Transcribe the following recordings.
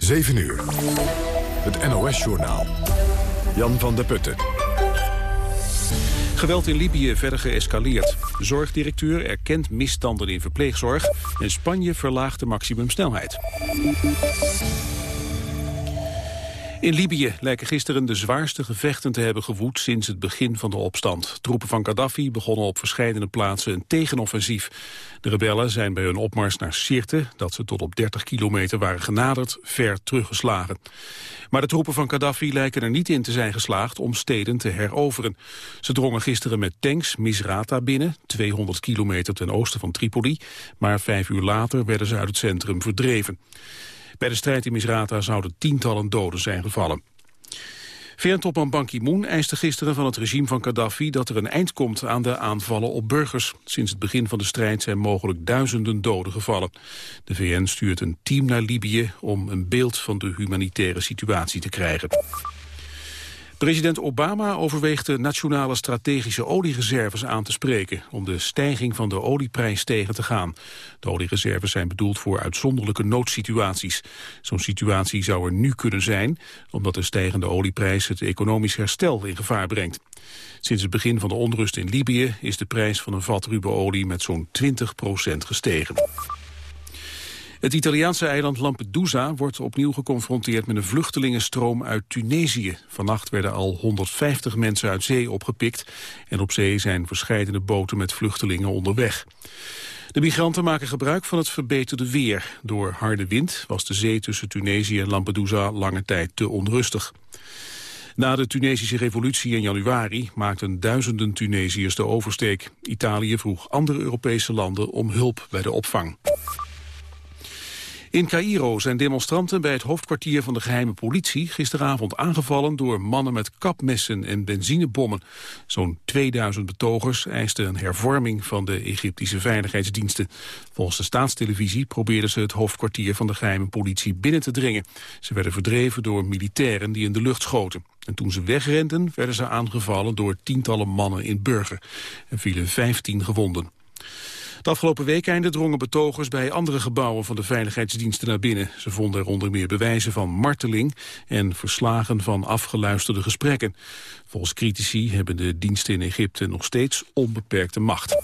7 uur. Het NOS-journaal. Jan van der Putten. Geweld in Libië verder geëscaleerd. Zorgdirecteur erkent misstanden in verpleegzorg... en Spanje verlaagt de maximumsnelheid. In Libië lijken gisteren de zwaarste gevechten te hebben gewoed sinds het begin van de opstand. Troepen van Gaddafi begonnen op verschillende plaatsen een tegenoffensief. De rebellen zijn bij hun opmars naar Sirte, dat ze tot op 30 kilometer waren genaderd, ver teruggeslagen. Maar de troepen van Gaddafi lijken er niet in te zijn geslaagd om steden te heroveren. Ze drongen gisteren met tanks Misrata binnen, 200 kilometer ten oosten van Tripoli, maar vijf uur later werden ze uit het centrum verdreven. Bij de strijd in Misrata zouden tientallen doden zijn gevallen. VN-topman Ban Ki-moon eiste gisteren van het regime van Gaddafi dat er een eind komt aan de aanvallen op burgers. Sinds het begin van de strijd zijn mogelijk duizenden doden gevallen. De VN stuurt een team naar Libië om een beeld van de humanitaire situatie te krijgen. President Obama overweegt de nationale strategische oliereserves aan te spreken om de stijging van de olieprijs tegen te gaan. De oliereserves zijn bedoeld voor uitzonderlijke noodsituaties. Zo'n situatie zou er nu kunnen zijn, omdat de stijgende olieprijs het economisch herstel in gevaar brengt. Sinds het begin van de onrust in Libië is de prijs van een vat ruwe olie met zo'n 20% gestegen. Het Italiaanse eiland Lampedusa wordt opnieuw geconfronteerd met een vluchtelingenstroom uit Tunesië. Vannacht werden al 150 mensen uit zee opgepikt en op zee zijn verscheidene boten met vluchtelingen onderweg. De migranten maken gebruik van het verbeterde weer. Door harde wind was de zee tussen Tunesië en Lampedusa lange tijd te onrustig. Na de Tunesische revolutie in januari maakten duizenden Tunesiërs de oversteek. Italië vroeg andere Europese landen om hulp bij de opvang. In Cairo zijn demonstranten bij het hoofdkwartier van de geheime politie gisteravond aangevallen door mannen met kapmessen en benzinebommen. Zo'n 2000 betogers eisten een hervorming van de Egyptische veiligheidsdiensten. Volgens de staatstelevisie probeerden ze het hoofdkwartier van de geheime politie binnen te dringen. Ze werden verdreven door militairen die in de lucht schoten. En toen ze wegrenden werden ze aangevallen door tientallen mannen in burger. Er vielen 15 gewonden. Het afgelopen weekende drongen betogers bij andere gebouwen van de veiligheidsdiensten naar binnen. Ze vonden er onder meer bewijzen van marteling en verslagen van afgeluisterde gesprekken. Volgens critici hebben de diensten in Egypte nog steeds onbeperkte macht.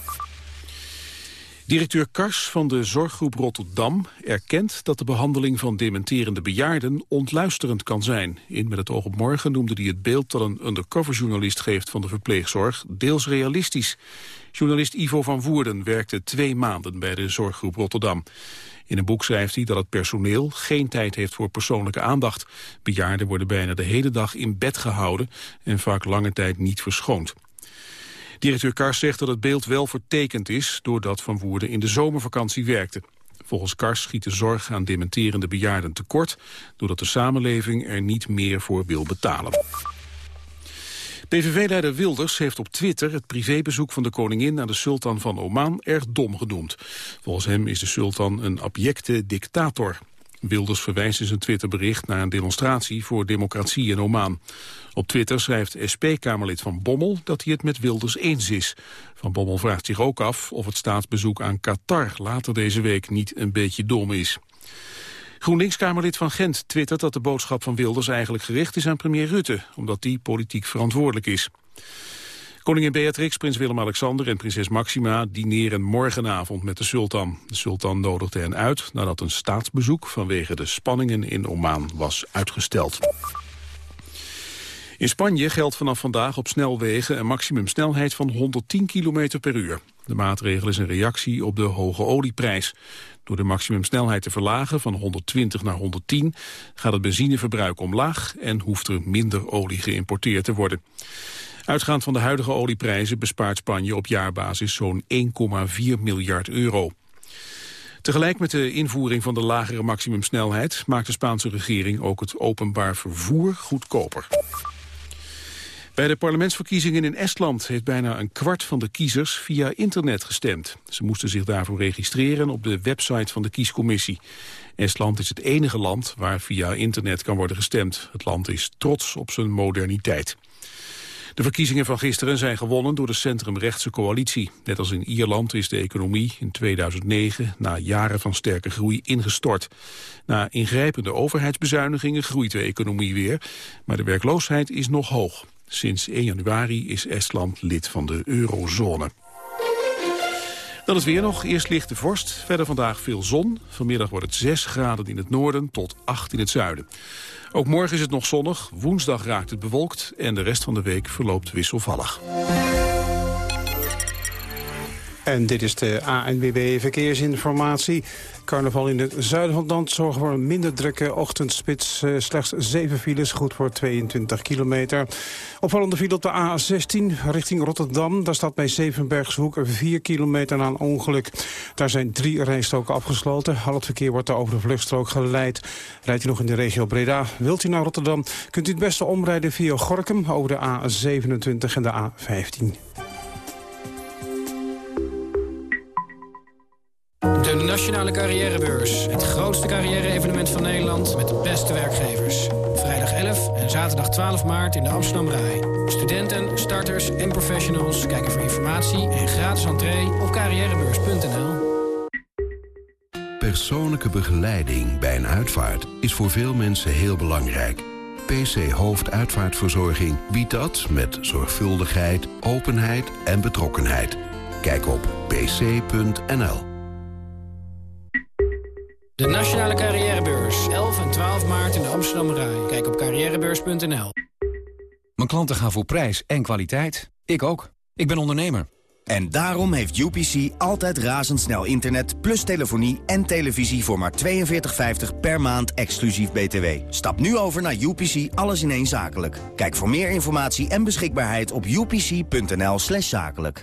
Directeur Kars van de Zorggroep Rotterdam erkent dat de behandeling van dementerende bejaarden ontluisterend kan zijn. In Met het oog op morgen noemde hij het beeld dat een undercoverjournalist geeft van de verpleegzorg deels realistisch. Journalist Ivo van Woerden werkte twee maanden bij de Zorggroep Rotterdam. In een boek schrijft hij dat het personeel geen tijd heeft voor persoonlijke aandacht. Bejaarden worden bijna de hele dag in bed gehouden en vaak lange tijd niet verschoond. Directeur Kars zegt dat het beeld wel vertekend is... doordat Van Woerden in de zomervakantie werkte. Volgens Kars schiet de zorg aan dementerende bejaarden tekort... doordat de samenleving er niet meer voor wil betalen. PVV-leider Wilders heeft op Twitter het privébezoek van de koningin aan de sultan van Oman erg dom genoemd. Volgens hem is de sultan een abjecte dictator. Wilders verwijst in zijn Twitterbericht naar een demonstratie voor democratie in Oman. Op Twitter schrijft SP-Kamerlid Van Bommel dat hij het met Wilders eens is. Van Bommel vraagt zich ook af of het staatsbezoek aan Qatar later deze week niet een beetje dom is. GroenLinks-Kamerlid van Gent twittert dat de boodschap van Wilders eigenlijk gericht is aan premier Rutte, omdat die politiek verantwoordelijk is. Koningin Beatrix, prins Willem-Alexander en prinses Maxima dineren morgenavond met de sultan. De sultan nodigde hen uit nadat een staatsbezoek vanwege de spanningen in Oman was uitgesteld. In Spanje geldt vanaf vandaag op snelwegen een maximumsnelheid van 110 km per uur. De maatregel is een reactie op de hoge olieprijs. Door de maximumsnelheid te verlagen van 120 naar 110 gaat het benzineverbruik omlaag en hoeft er minder olie geïmporteerd te worden. Uitgaand van de huidige olieprijzen bespaart Spanje op jaarbasis zo'n 1,4 miljard euro. Tegelijk met de invoering van de lagere maximumsnelheid maakt de Spaanse regering ook het openbaar vervoer goedkoper. Bij de parlementsverkiezingen in Estland heeft bijna een kwart van de kiezers via internet gestemd. Ze moesten zich daarvoor registreren op de website van de kiescommissie. Estland is het enige land waar via internet kan worden gestemd. Het land is trots op zijn moderniteit. De verkiezingen van gisteren zijn gewonnen door de centrumrechtse coalitie. Net als in Ierland is de economie in 2009 na jaren van sterke groei ingestort. Na ingrijpende overheidsbezuinigingen groeit de economie weer, maar de werkloosheid is nog hoog. Sinds 1 januari is Estland lid van de eurozone. Dan het weer nog. Eerst lichte vorst. Verder vandaag veel zon. Vanmiddag wordt het 6 graden in het noorden tot 8 in het zuiden. Ook morgen is het nog zonnig. Woensdag raakt het bewolkt. En de rest van de week verloopt wisselvallig. En dit is de ANWB Verkeersinformatie. Carnaval in het zuiden van land zorgen voor een minder drukke ochtendspits. Uh, slechts 7 files, goed voor 22 kilometer. Opvallende file op de A16 richting Rotterdam. Daar staat bij Zevenbergshoek 4 kilometer na een ongeluk. Daar zijn drie rijstoken afgesloten. Al het verkeer wordt daar over de vluchtstrook geleid. Rijdt u nog in de regio Breda? Wilt u naar Rotterdam? Kunt u het beste omrijden via Gorkum over de A27 en de A15. De Nationale Carrièrebeurs. Het grootste carrière-evenement van Nederland met de beste werkgevers. Vrijdag 11 en zaterdag 12 maart in de Amsterdam Rai. Studenten, starters en professionals kijken voor informatie en gratis entree op carrièrebeurs.nl. Persoonlijke begeleiding bij een uitvaart is voor veel mensen heel belangrijk. PC Hoofduitvaartverzorging biedt dat met zorgvuldigheid, openheid en betrokkenheid. Kijk op pc.nl. De Nationale Carrièrebeurs. 11 en 12 maart in de Amsterdam Rai. Kijk op carrièrebeurs.nl. Mijn klanten gaan voor prijs en kwaliteit. Ik ook. Ik ben ondernemer. En daarom heeft UPC altijd razendsnel internet... plus telefonie en televisie voor maar 42,50 per maand exclusief BTW. Stap nu over naar UPC Alles in één Zakelijk. Kijk voor meer informatie en beschikbaarheid op upc.nl zakelijk.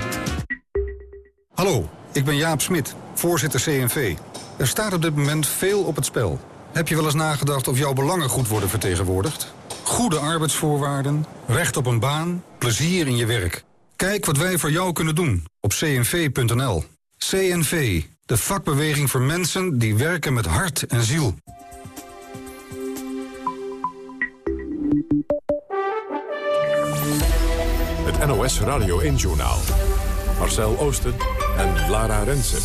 Hallo, ik ben Jaap Smit, voorzitter CNV. Er staat op dit moment veel op het spel. Heb je wel eens nagedacht of jouw belangen goed worden vertegenwoordigd? Goede arbeidsvoorwaarden, recht op een baan, plezier in je werk. Kijk wat wij voor jou kunnen doen op cnv.nl. CNV, de vakbeweging voor mensen die werken met hart en ziel. Het NOS Radio 1 Journaal. Marcel Oosten en Lara Rensen.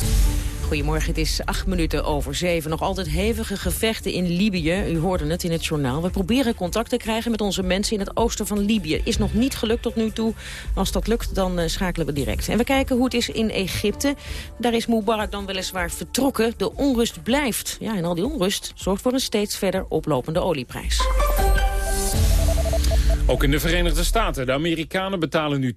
Goedemorgen, het is acht minuten over zeven. Nog altijd hevige gevechten in Libië. U hoorde het in het journaal. We proberen contact te krijgen met onze mensen in het oosten van Libië. Is nog niet gelukt tot nu toe. Als dat lukt, dan uh, schakelen we direct. En we kijken hoe het is in Egypte. Daar is Mubarak dan weliswaar vertrokken. De onrust blijft. Ja, en al die onrust zorgt voor een steeds verder oplopende olieprijs. Ook in de Verenigde Staten. De Amerikanen betalen nu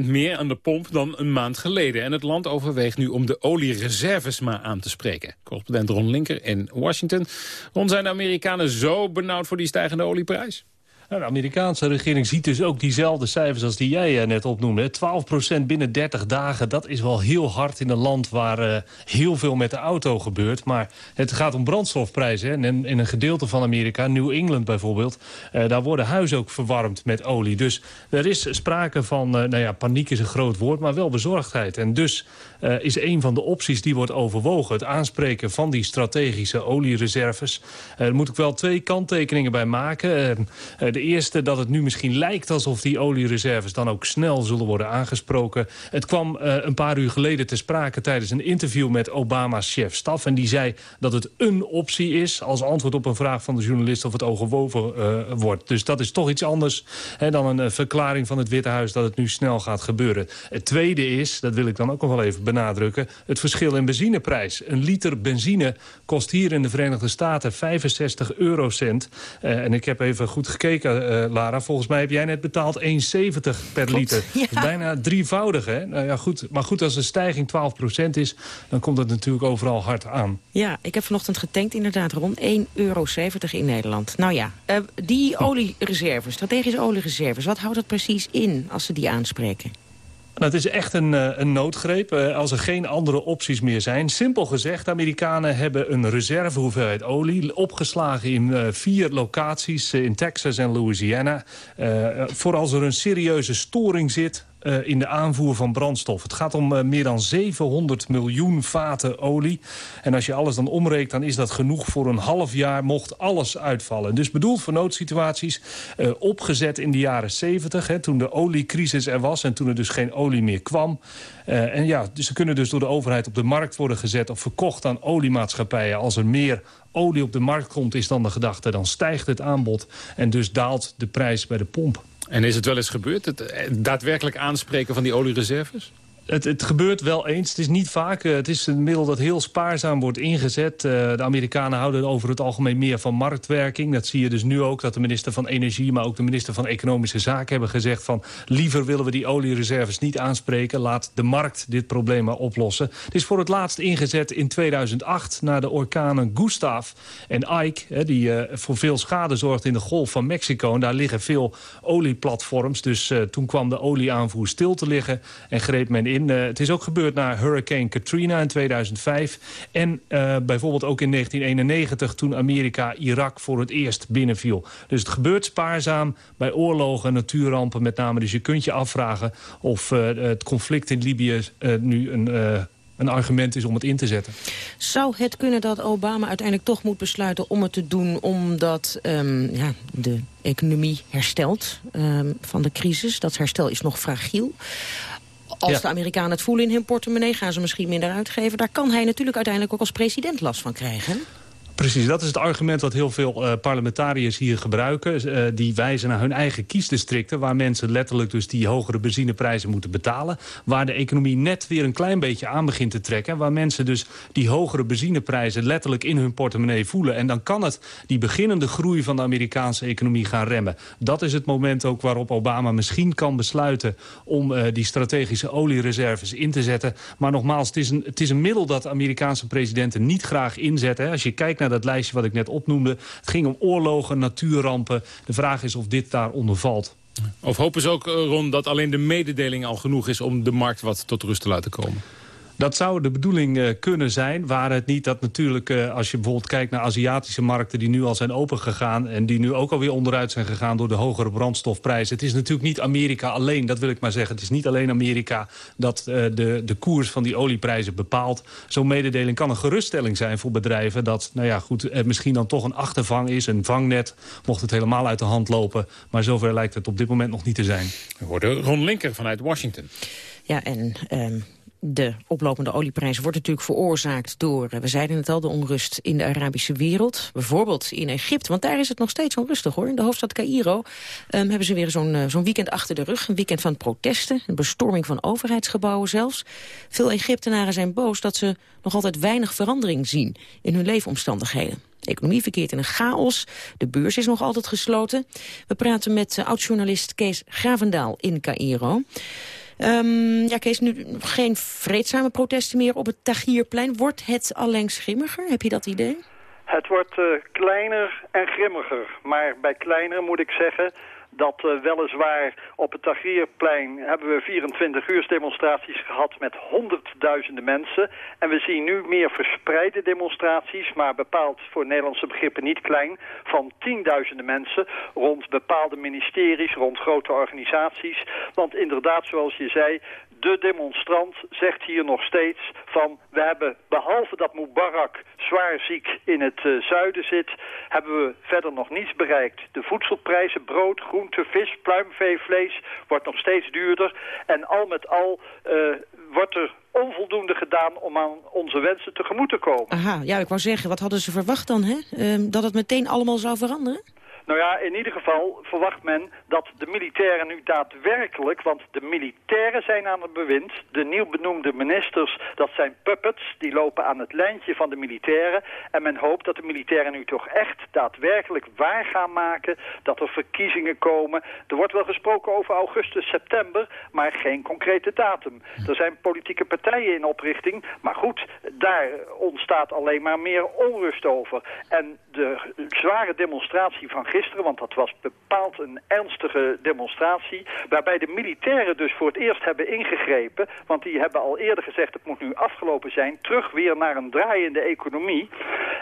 12% meer aan de pomp dan een maand geleden. En het land overweegt nu om de oliereserves maar aan te spreken. Correspondent Ron Linker in Washington. Ron, zijn de Amerikanen zo benauwd voor die stijgende olieprijs? Nou, de Amerikaanse regering ziet dus ook diezelfde cijfers als die jij eh, net opnoemde. 12% binnen 30 dagen, dat is wel heel hard in een land waar uh, heel veel met de auto gebeurt. Maar het gaat om brandstofprijzen. En in een gedeelte van Amerika, New England bijvoorbeeld, uh, daar worden huizen ook verwarmd met olie. Dus er is sprake van, nou ja, paniek is een groot woord, maar wel bezorgdheid. En dus is een van de opties die wordt overwogen het aanspreken van die strategische oliereserves. Er moet ik wel twee kanttekeningen bij maken. De eerste dat het nu misschien lijkt alsof die oliereserves dan ook snel zullen worden aangesproken. Het kwam uh, een paar uur geleden te sprake tijdens een interview met Obama's chef staf. En die zei dat het een optie is als antwoord op een vraag van de journalist of het overwogen uh, wordt. Dus dat is toch iets anders hè, dan een uh, verklaring van het Witte Huis dat het nu snel gaat gebeuren. Het tweede is, dat wil ik dan ook nog wel even benadrukken, het verschil in benzineprijs. Een liter benzine kost hier in de Verenigde Staten 65 eurocent. en ik heb even goed gekeken uh, Lara. Volgens mij heb jij net betaald 1,70 per liter. Ja. Dat is bijna drievoudig, hè? Nou ja, goed. Maar goed, als de stijging 12% is... dan komt het natuurlijk overal hard aan. Ja, ik heb vanochtend getankt inderdaad rond 1,70 euro in Nederland. Nou ja, uh, die oliereserves, strategische oliereserves... wat houdt dat precies in als ze die aanspreken? Het is echt een, eh, een noodgreep eh, als er geen andere opties meer zijn. Simpel gezegd, de Amerikanen hebben een reservehoeveelheid olie... opgeslagen in uh, vier locaties in Texas en Louisiana. Voor als er een serieuze storing zit uh, in de aanvoer van brandstof. Het gaat om uh, meer dan 700 miljoen vaten olie. En als je alles dan omrekent, dan is dat genoeg voor een half jaar... mocht alles uitvallen. Dus bedoeld voor noodsituaties, uh, opgezet in de jaren 70... Hè, toen de oliecrisis er was en toen er dus geen olie meer kwam. en ja, dus ze kunnen dus door de overheid op de markt worden gezet... of verkocht aan oliemaatschappijen als er meer olie op de markt komt, is dan de gedachte. Dan stijgt het aanbod en dus daalt de prijs bij de pomp. En is het wel eens gebeurd, het eh, daadwerkelijk aanspreken van die oliereserves? Het, het, gebeurt wel eens. Het is niet vaak. Eh, het is een middel dat heel spaarzaam wordt ingezet. Uh, de Amerikanen houden over het algemeen meer van marktwerking. Dat zie je dus nu ook. Dat de minister van Energie, maar ook de minister van Economische Zaken hebben gezegd van... liever willen we die oliereserves niet aanspreken. Laat de markt dit probleem maar oplossen. Het is voor het laatst ingezet in 2008 na de orkanen Gustav en Ike... die uh, voor veel schade zorgt in de Golf van Mexico. En daar liggen veel olieplatforms. Dus toen kwam de olieaanvoer stil te liggen en greep men in uh, het is ook gebeurd na Hurricane Katrina in 2005. En uh, bijvoorbeeld ook in 1991 toen Amerika Irak voor het eerst binnenviel. Dus het gebeurt spaarzaam bij oorlogen en natuurrampen met name. Dus je kunt je afvragen of uh, het conflict in Libië nu een een argument is om het in te zetten. Zou het kunnen dat Obama uiteindelijk toch moet besluiten om het te doen... omdat um, ja, de economie herstelt um, van de crisis? Dat herstel is nog fragiel. Als de Amerikanen het voelen in hun portemonnee... gaan ze misschien minder uitgeven. Daar kan hij natuurlijk uiteindelijk ook als president last van krijgen. Precies, dat is het argument wat heel veel uh, parlementariërs hier gebruiken. Uh, die wijzen naar hun eigen kiesdistricten... waar mensen letterlijk dus die hogere benzineprijzen moeten betalen. Waar de economie net weer een klein beetje aan begint te trekken. Waar mensen dus die hogere benzineprijzen letterlijk in hun portemonnee voelen. En dan kan het die beginnende groei van de Amerikaanse economie gaan remmen. Dat is het moment ook waarop Obama misschien kan besluiten... om uh, die strategische oliereserves in te zetten. Maar nogmaals, het is een, het is een middel dat Amerikaanse presidenten niet graag inzetten. Als je kijkt naar dat lijstje wat ik net opnoemde. Het ging om oorlogen, natuurrampen. De vraag is of dit daaronder valt. Of hopen ze ook, eh, Ron, dat alleen de mededeling al genoeg is... om de markt wat tot rust te laten komen? Dat zou de bedoeling uh, kunnen zijn. Waar het niet dat natuurlijk, uh, als je bijvoorbeeld kijkt naar Aziatische markten... die nu al zijn opengegaan en die nu ook alweer onderuit zijn gegaan... door de hogere brandstofprijzen. Het is natuurlijk niet Amerika alleen, dat wil ik maar zeggen. Het is niet alleen Amerika dat uh, de, de koers van die olieprijzen bepaalt. Zo'n mededeling kan een geruststelling zijn voor bedrijven... dat nou ja, goed, er misschien dan toch een achtervang is, een vangnet... mocht het helemaal uit de hand lopen. Maar zover lijkt het op dit moment nog niet te zijn. We hoorden Ron Linker vanuit Washington. Ja, en um, de oplopende olieprijzen wordt natuurlijk veroorzaakt door, eh, we zeiden het al, de onrust in de Arabische wereld. Bijvoorbeeld in Egypte, want daar is het nog steeds onrustig hoor. In de hoofdstad Cairo um, hebben ze weer zo'n uh, zo'n weekend achter de rug. Een weekend van protesten, een bestorming van overheidsgebouwen zelfs. Veel Egyptenaren zijn boos dat ze nog altijd weinig verandering zien in hun leefomstandigheden. De economie verkeert in een chaos. De beurs is nog altijd gesloten. We praten met uh, oud-journalist Kees Gravendaal in Cairo. Um, ja, Kees, nu geen vreedzame protesten meer op het Tahrirplein. Wordt het alleen schimmiger? Heb je dat idee? Het wordt uh, kleiner en grimmiger. Maar bij kleiner moet ik zeggen dat uh, weliswaar op het Tahrirplein hebben we 24 uur demonstraties gehad met honderdduizenden mensen. En we zien nu meer verspreide demonstraties, maar bepaald voor Nederlandse begrippen niet klein, van tienduizenden mensen rond bepaalde ministeries, rond grote organisaties. Want inderdaad, zoals je zei, de demonstrant zegt hier nog steeds van... we hebben, behalve dat Mubarak zwaar ziek in het uh, zuiden zit... hebben we verder nog niets bereikt. De voedselprijzen, brood, groente, vis, pluimvee, vlees... wordt nog steeds duurder. En al met al uh, wordt er onvoldoende gedaan om aan onze wensen tegemoet te komen. Aha, ja, ik wou zeggen, wat hadden ze verwacht dan, hè? Uh, dat het meteen allemaal zou veranderen? Nou ja, in ieder geval verwacht men dat de militairen nu daadwerkelijk... want de militairen zijn aan het bewind. De nieuw benoemde ministers, dat zijn puppets. Die lopen aan het lijntje van de militairen. En men hoopt dat de militairen nu toch echt daadwerkelijk waar gaan maken... dat er verkiezingen komen. Er wordt wel gesproken over augustus, september... maar geen concrete datum. Er zijn politieke partijen in oprichting. Maar goed, daar ontstaat alleen maar meer onrust over. En de zware demonstratie van gisteren, want dat was bepaald een ernstige demonstratie, waarbij de militairen dus voor het eerst hebben ingegrepen, want die hebben al eerder gezegd het moet nu afgelopen zijn, terug weer naar een draaiende economie.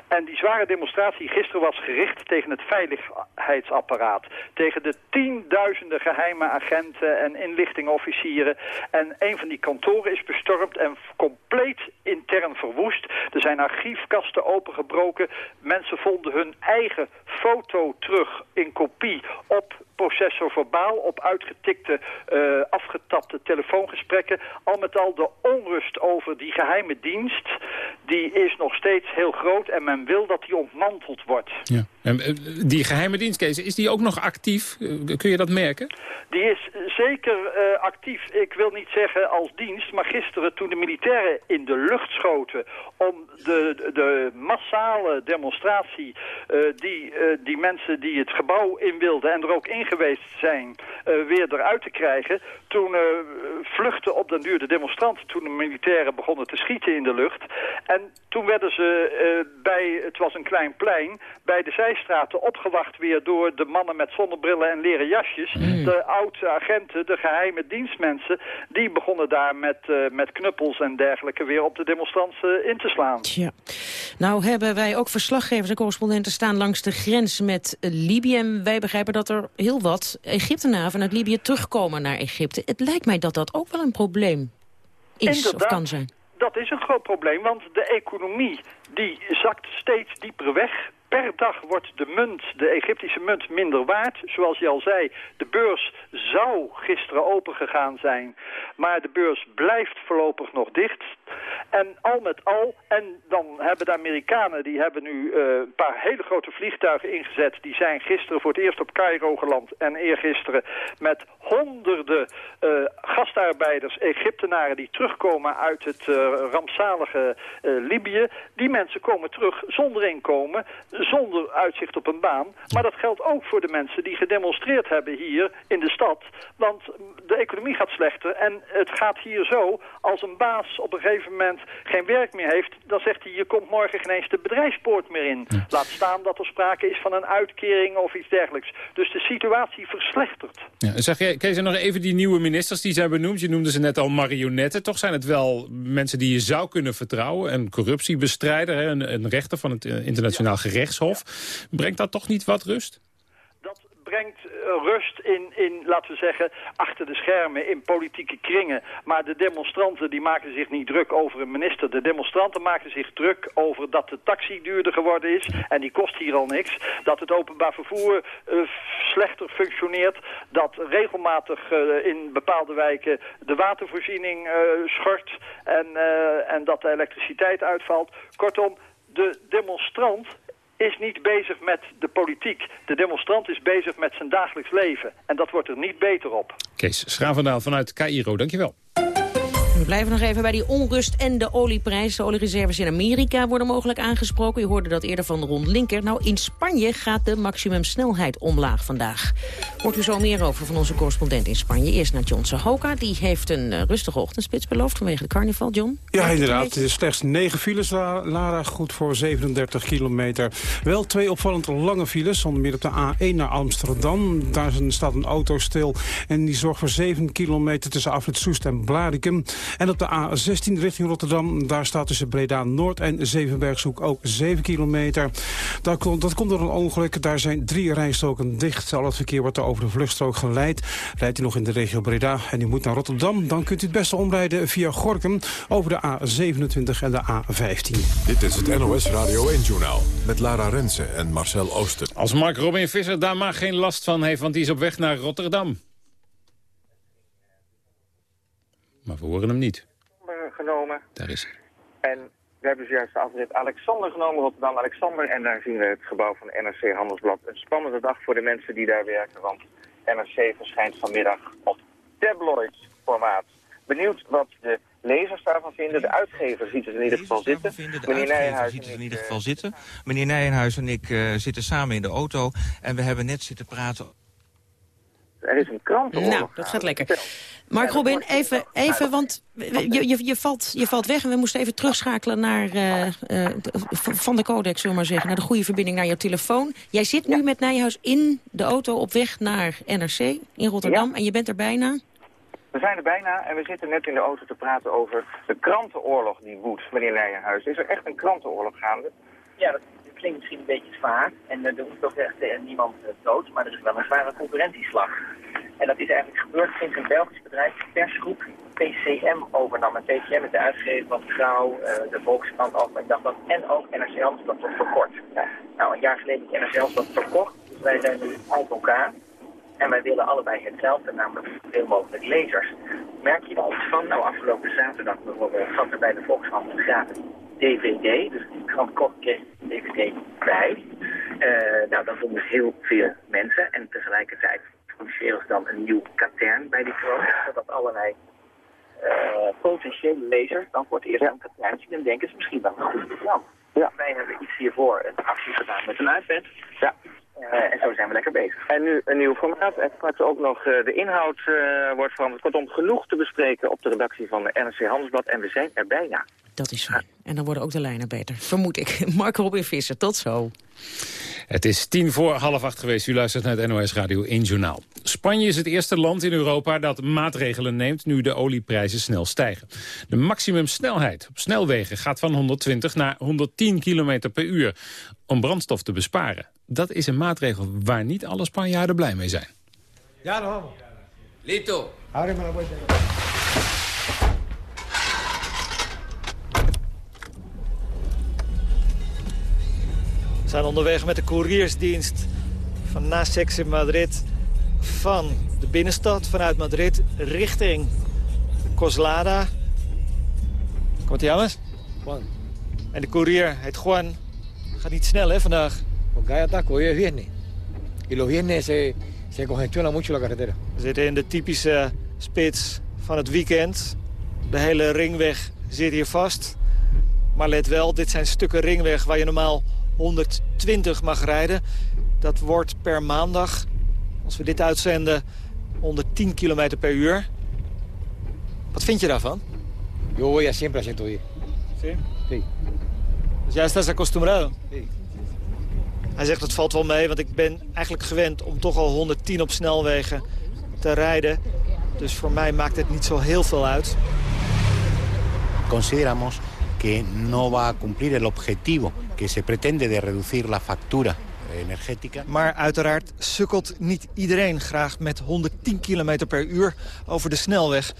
En die zware demonstratie gisteren was gericht tegen het veiligheidsapparaat, tegen de tienduizenden geheime agenten en inlichtingofficieren. En een van die kantoren is bestormd en compleet intern verwoest. Er zijn archiefkasten opengebroken. Mensen vonden hun eigen foto terug in kopie op processor verbaal, op uitgetikte, uh, afgetapte telefoongesprekken. Al met al de onrust over die geheime dienst, die is nog steeds heel groot en men wil dat die ontmanteld wordt. Ja. En, eh, die geheime dienst, Kees, is die ook nog actief? Eh, kun je dat merken? Die is zeker uh, actief. Ik wil niet zeggen als dienst, maar gisteren toen de militairen in de lucht schoten om de, de massale demonstratie uh, die, die mensen die het gebouw in wilden en er ook in geweest zijn, weer eruit te krijgen. Toen vluchtten op den duur de demonstranten toen de militairen begonnen te schieten in de lucht. En toen werden ze bij, het was een klein plein, bij de zijstraten opgewacht weer door de mannen met zonnebrillen en leren jasjes. Mm. De oude agenten, de geheime dienstmensen, die begonnen daar met, met knuppels en dergelijke weer op de demonstranten in te slaan. Ja. Nou hebben wij ook verslaggevers en correspondenten staan langs de grens met Libië. En wij begrijpen dat er heel wat Egyptenaren vanuit Libië terugkomen naar Egypte. Het lijkt mij dat dat ook wel een probleem is Inderdaad. of kan zijn. Dat is een groot probleem, want de economie die zakt steeds dieper weg per dag wordt de munt, de Egyptische munt, minder waard. Zoals je al zei, de beurs zou gisteren open gegaan zijn. Maar de beurs blijft voorlopig nog dicht. En al met al, en dan hebben de Amerikanen, die hebben nu uh, een paar hele grote vliegtuigen ingezet. Die zijn gisteren voor het eerst op Cairo geland en eergisteren met honderden uh, gastarbeiders, Egyptenaren die terugkomen uit het uh, rampzalige Libië. Die mensen komen terug zonder inkomen, zonder uitzicht op een baan. Maar dat geldt ook voor de mensen die gedemonstreerd hebben hier in de stad. Want de economie gaat slechter en het gaat hier zo, als een baas op een gegeven moment geen werk meer heeft, dan zegt hij, je komt morgen geen eens de bedrijfspoort meer in. Laat staan dat er sprake is van een uitkering of iets dergelijks. Dus de situatie verslechtert. Ja, zeg jij, Kees, nog even die nieuwe ministers die zijn benoemd. Je noemde ze net al marionetten. Toch zijn het wel mensen die je zou kunnen vertrouwen. Een corruptiebestrijder, een, een rechter van het eh, internationaal gerechtshof. Brengt dat toch niet wat rust? Brengt rust in, in, laten we zeggen, achter de schermen, in politieke kringen. Maar de demonstranten die maken zich niet druk over een minister. De demonstranten maken zich druk over dat de taxi duurder geworden is. En die kost hier al niks. Dat het openbaar vervoer uh, slechter functioneert. Dat regelmatig uh, in bepaalde wijken de watervoorziening schort. En, en dat de elektriciteit uitvalt. Kortom, de demonstrant is niet bezig met de politiek. De demonstrant is bezig met zijn dagelijks leven. En dat wordt er niet beter op. Kees Schravendaal vanuit Cairo, dankjewel. We blijven nog even bij die onrust en de olieprijs. De oliereserves in Amerika worden mogelijk aangesproken. U hoorde dat eerder van Ron Linker. Nou, in Spanje gaat de maximumsnelheid omlaag vandaag. Hoort u zo meer over van onze correspondent in Spanje. Eerst naar John Sahoka. Die heeft een uh, rustige ochtendspits beloofd vanwege de carnaval. John? Ja, inderdaad. Het is slechts 9 files, Lara. Goed voor 37 kilometer. Wel twee opvallend lange files. Onder meer op de A1 naar Amsterdam. Daar staat een auto stil. En die zorgt voor 7 kilometer tussen Afrit Soest en Blarikum. En op de A16 richting Rotterdam, daar staat tussen Breda Noord en Zevenbergshoek ook 7 kilometer. Dat komt, dat komt door een ongeluk. Daar zijn drie rijstoken dicht. Al het verkeer wordt er over de vluchtstrook geleid. Rijdt u nog in de regio Breda en u moet naar Rotterdam... dan kunt u het beste omrijden via Gorkum over de A27 en de A15. Dit is het NOS Radio 1-journaal met Lara Rensen en Marcel Ooster. Als Mark Robin Visser daar maar geen last van heeft... want die is op weg naar Rotterdam. Maar we horen hem niet. Genomen. Daar is hij. En We hebben zojuist de afrit Alexander genomen, Rotterdam-Alexander. En daar zien we het gebouw van NRC Handelsblad. Een spannende dag voor de mensen die daar werken, want NRC verschijnt vanmiddag op tabloid formaat. Benieuwd wat de lezers daarvan vinden. De uitgever ziet het in ieder geval zitten. Meneer Nijenhuis ziet het in ieder geval zitten. Meneer Nijenhuis en ik uh, zitten samen in de auto. En we hebben net zitten praten er is een krantenoorlog. Nou, dat gaat lekker. Mark Robin, even, even want je, je, je, valt, je valt weg en we moesten even terugschakelen naar uh, uh, Van de Codex, zullen we maar zeggen. Naar de goede verbinding naar je telefoon. Jij zit nu met Nijhuis in de auto op weg naar NRC in Rotterdam en je bent er bijna. We zijn er bijna en we zitten net in de auto te praten over de krantenoorlog die woedt, meneer Nijenhuis. Is er echt een krantenoorlog gaande? Ja, dat misschien een beetje zwaar. En uh, er hoeft ook echt uh, niemand uh, dood, maar er is wel een zware concurrentieslag. En dat is eigenlijk gebeurd sinds een Belgisch bedrijf, persgroep, PCM overnam. En PCM is de uitgever van Trouw, de Volkskrant, Algemeen Dagblad en ook NRC Handelsblad tot verkort. Nou, een jaar geleden is NRC Handelsblad verkocht, dus wij zijn nu uit elkaar. En wij willen allebei hetzelfde, namelijk veel mogelijk lezers. Merk je al iets van? Nou, afgelopen zaterdag bijvoorbeeld zat er bij de Volkskrant een DVD. Dus die krant kocht kreeg DVD bij. Uh, nou, dat vonden heel veel mensen. En tegelijkertijd produceren ze dan een nieuw katern bij die krant. Zodat allerlei uh, potentiële lezers dan voor het eerst een katern zien en denken ze misschien wel een goede krant. Ja. Wij hebben iets hiervoor een actie gedaan met een iPad. Ja. Uh, en zo zijn we lekker bezig. En nu een nieuw formaat. En straks ook nog uh, de inhoud uh, wordt veranderd. Kortom, genoeg te bespreken op de redactie van de NRC Handelsblad. En we zijn er bijna. Dat is zo. En dan worden ook de lijnen beter, vermoed ik. Mark Robin Visser, tot zo. Het is tien voor half acht geweest. U luistert naar het NOS Radio 1 Journaal. Spanje is het eerste land in Europa dat maatregelen neemt... nu de olieprijzen snel stijgen. De maximumsnelheid op snelwegen gaat van 120 naar 110 km per uur... om brandstof te besparen. Dat is een maatregel waar niet alle Spanjaarden blij mee zijn. Ja, dan vamos. La puerta. We zijn onderweg met de couriersdienst van Nasex in Madrid... van de binnenstad vanuit Madrid richting Coslada. Komt ie anders? Juan. En de courier heet Juan. Gaat niet snel, hè, vandaag? Porque hay ataque, hoy es viernes. Y los viernes se, se congestiona mucho la carretera. We zitten in de typische spits van het weekend. De hele ringweg zit hier vast. Maar let wel, dit zijn stukken ringweg waar je normaal 120 mag rijden. Dat wordt per maandag, als we dit uitzenden, 110 km per uur. Wat vind je daarvan? Yo voy a siempre a 110. Sí? Sí. Dus jij estás acostumbrado? Sí. Hij zegt het valt wel mee, want ik ben eigenlijk gewend om toch al 110 op snelwegen te rijden. Dus voor mij maakt het niet zo heel veel uit. Consideramos que no va a cumplir el objetivo que se pretende de reducir la factura energética. Maar uiteraard sukkelt niet iedereen graag met 110 km per uur over de snelweg.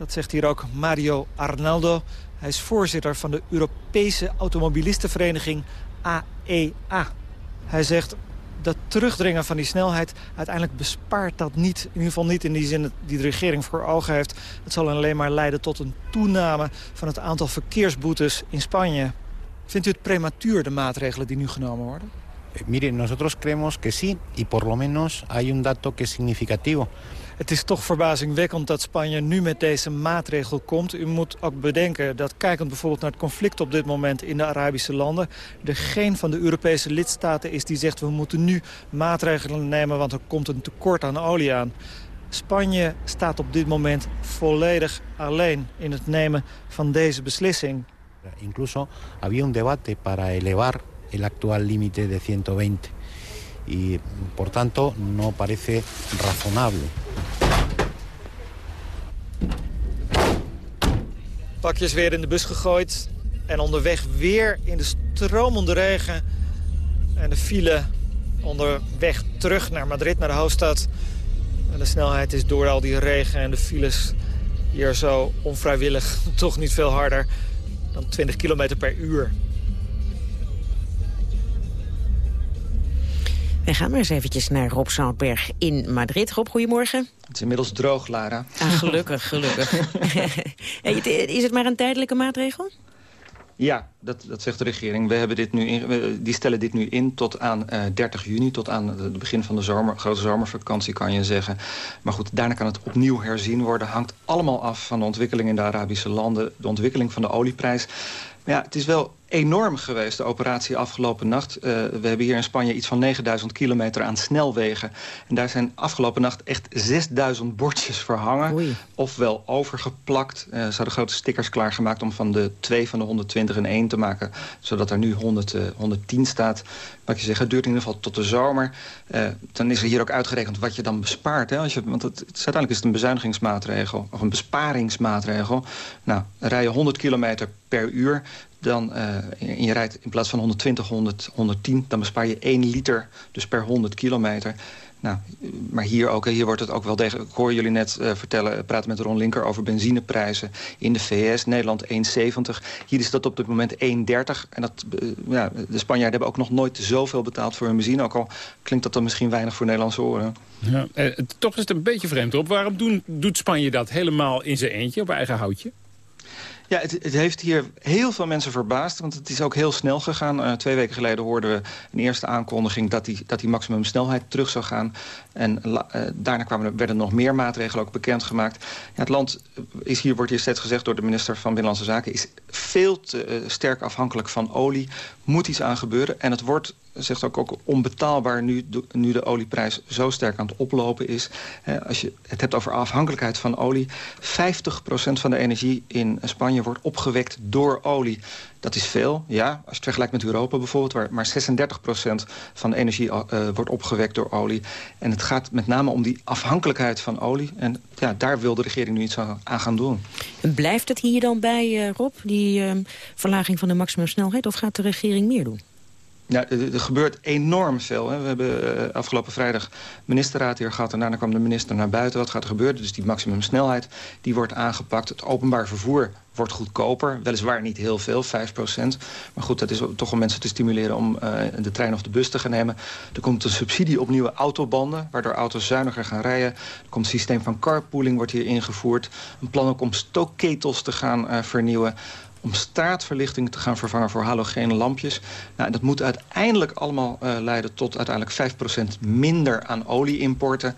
Dat zegt hier ook Mario Arnaldo. Hij is voorzitter van de Europese automobilistenvereniging AEA. Hij zegt dat terugdringen van die snelheid uiteindelijk bespaart dat niet. In ieder geval niet in die zin die de regering voor ogen heeft. Het zal alleen maar leiden tot een toename van het aantal verkeersboetes in Spanje. Vindt u het prematuur, de maatregelen die nu genomen worden? Mire, nosotros creemos que sí, y por lo menos hay un dato que es significativo. Het is toch verbazingwekkend dat Spanje nu met deze maatregel komt. U moet ook bedenken dat kijkend bijvoorbeeld naar het conflict op dit moment in de Arabische landen... er geen van de Europese lidstaten is die zegt we moeten nu maatregelen nemen... want er komt een tekort aan olie aan. Spanje staat op dit moment volledig alleen in het nemen van deze beslissing. Incluso había un debate para elevar el actual límite de 120 y por tanto no parece razonable. Pakjes weer in de bus gegooid en onderweg weer in de stromende regen en de file onderweg terug naar Madrid, naar de hoofdstad. En de snelheid is door al die regen en de files hier zo onvrijwillig toch niet veel harder dan 20 km per uur. Wij gaan maar eens eventjes naar Rob Zoutberg in Madrid. Rob, goedemorgen. Het is inmiddels droog, Lara. Ah, gelukkig, gelukkig. is het maar een tijdelijke maatregel? Ja, dat, dat zegt de regering. We hebben dit nu in, die stellen dit nu in tot aan uh, 30 juni, tot aan het begin van de zomer, grote zomervakantie kan je zeggen. Maar goed, daarna kan het opnieuw herzien worden. Hangt allemaal af van de ontwikkeling in de Arabische landen, de ontwikkeling van de olieprijs. Maar ja, het is wel enorm geweest, de operatie afgelopen nacht. Uh, we hebben hier in Spanje iets van 9000 kilometer aan snelwegen. En daar zijn afgelopen nacht echt 6000 bordjes verhangen. Oei. Ofwel overgeplakt. Uh, ze hadden grote stickers klaargemaakt om van de 2 van de 120 in 1 te maken. Zodat er nu 100, uh, 110 staat. Wat je zegt, het duurt in ieder geval tot de zomer. Dan is er hier ook uitgerekend wat je dan bespaart. Hè? Als je, want het, het, uiteindelijk is het een bezuinigingsmaatregel. Of een besparingsmaatregel. Nou, rij je 100 kilometer per uur dan uh, je rijdt in plaats van 120, 100, 110... dan bespaar je 1 liter dus per 100 kilometer. Nou, maar hier, ook, hier wordt het ook wel degelijk... Ik hoor jullie net uh, vertellen, praten met Ron Linker over benzineprijzen in de VS. Nederland 1,70. Hier is dat op dit moment 1,30. En dat, ja, de Spanjaarden hebben ook nog nooit zoveel betaald voor hun benzine. Ook al klinkt dat dan misschien weinig voor Nederlandse oren. Ja, eh, toch is het een beetje vreemd op. Waarom doen, doet Spanje dat helemaal in zijn eentje, op eigen houtje? Ja, het, het, heeft hier heel veel mensen verbaasd. Want het is ook heel snel gegaan. Uh, twee weken geleden hoorden we een eerste aankondiging... dat die, dat die maximumsnelheid terug zou gaan. En uh, daarna kwamen er, werden nog meer maatregelen ook bekendgemaakt. Ja, het land is hier, wordt hier steeds gezegd door de minister van Binnenlandse Zaken... is veel te uh, sterk afhankelijk van olie. Moet iets aan gebeuren. En het wordt zegt ook, ook onbetaalbaar nu nu de olieprijs zo sterk aan het oplopen is. als je het hebt over afhankelijkheid van olie... 50% van de energie in Spanje wordt opgewekt door olie. Dat is veel, ja. Als je het vergelijkt met Europa bijvoorbeeld... waar maar 36% van de energie uh, wordt opgewekt door olie. En het gaat met name om die afhankelijkheid van olie. En ja, daar wil de regering nu iets aan gaan doen. En blijft het hier dan bij, uh, Rob, die uh, verlaging van de maximumsnelheid... of gaat de regering meer doen? Ja, er gebeurt enorm veel. Hè. We hebben uh, afgelopen vrijdag ministerraad hier gehad... en daarna kwam de minister naar buiten. Wat gaat er gebeuren? Dus die maximumsnelheid die wordt aangepakt. Het openbaar vervoer wordt goedkoper. Weliswaar niet heel veel, 5 procent. Maar goed, dat is toch om mensen te stimuleren om uh, de trein of de bus te gaan nemen. Er komt een subsidie op nieuwe autobanden, waardoor auto's zuiniger gaan rijden. Er komt een systeem van carpooling, wordt hier ingevoerd. Een plan ook om stookketels te gaan uh, vernieuwen om straatverlichting te gaan vervangen voor halogene lampjes. Nou, dat moet uiteindelijk allemaal uh, leiden tot uiteindelijk 5% minder aan olieimporten.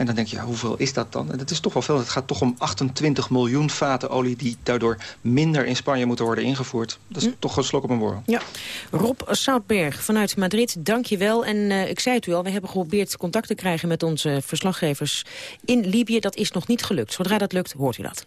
En dan denk je, ja, hoeveel is dat dan? En dat is toch wel veel. Het gaat toch om 28 miljoen vaten olie... die daardoor minder in Spanje moeten worden ingevoerd. Dat is hm. toch een slok op een borrel. Ja. Rob Soutberg vanuit Madrid, dank je wel. En uh, ik zei het u al, we hebben geprobeerd contact te krijgen... met onze verslaggevers in Libië. Dat is nog niet gelukt. Zodra dat lukt, hoort u dat.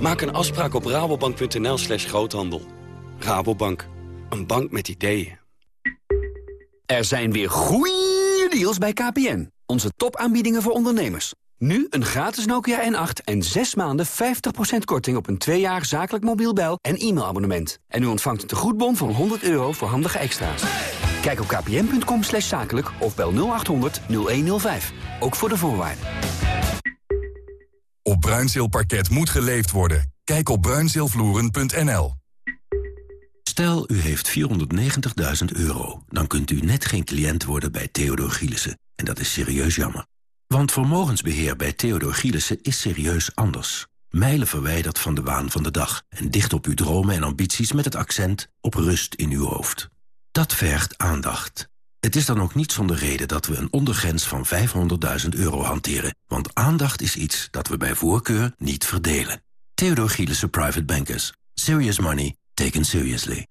Maak een afspraak op rabobank.nl slash groothandel. Rabobank, een bank met ideeën. Er zijn weer goeie deals bij KPN. Onze topaanbiedingen voor ondernemers. Nu een gratis Nokia N8 en 6 maanden 50% korting op een 2 jaar zakelijk mobiel bel- en e-mailabonnement. En u ontvangt een tegoedbon van 100 euro voor handige extra's. Kijk op kpn.com zakelijk of bel 0800 0105. Ook voor de voorwaarden. Bruinzeelparket moet geleefd worden. Kijk op bruinzeelvloeren.nl. Stel, u heeft 490.000 euro. Dan kunt u net geen cliënt worden bij Theodor Gielissen. En dat is serieus jammer. Want vermogensbeheer bij Theodor Gielissen is serieus anders. Mijlen verwijderd van de waan van de dag. En dicht op uw dromen en ambities met het accent op rust in uw hoofd. Dat vergt aandacht. Het is dan ook niet zonder reden dat we een ondergrens van 500.000 euro hanteren. Want aandacht is iets dat we bij voorkeur niet verdelen. Theodor Gielissen Private Bankers. Serious money taken seriously.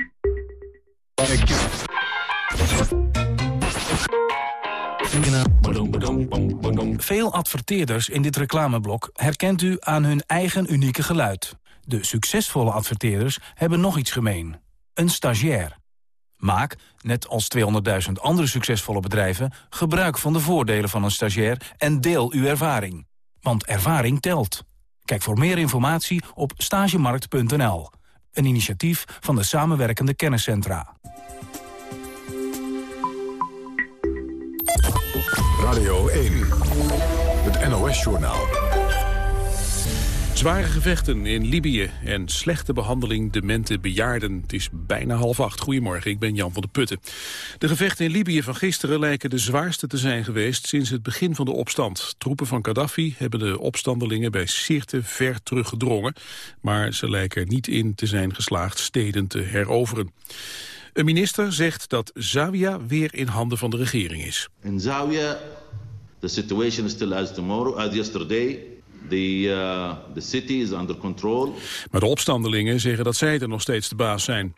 Veel adverteerders in dit reclameblok herkent u aan hun eigen unieke geluid. De succesvolle adverteerders hebben nog iets gemeen. Een stagiair. Maak, net als 200.000 andere succesvolle bedrijven... gebruik van de voordelen van een stagiair en deel uw ervaring. Want ervaring telt. Kijk voor meer informatie op stagemarkt.nl. Een initiatief van de samenwerkende kenniscentra. Radio 1, het NOS-journaal. Zware gevechten in Libië en slechte behandeling demente bejaarden. Het is bijna half acht. Goedemorgen, ik ben Jan van der Putten. De gevechten in Libië van gisteren lijken de zwaarste te zijn geweest sinds het begin van de opstand. Troepen van Gaddafi hebben de opstandelingen bij Sirte ver teruggedrongen. Maar ze lijken er niet in te zijn geslaagd steden te heroveren. Een minister zegt dat Zawiya weer in handen van de regering is. In Zawiya, the situation is still as tomorrow, as yesterday. The, uh, is under control. Maar de opstandelingen zeggen dat zij er nog steeds de baas zijn.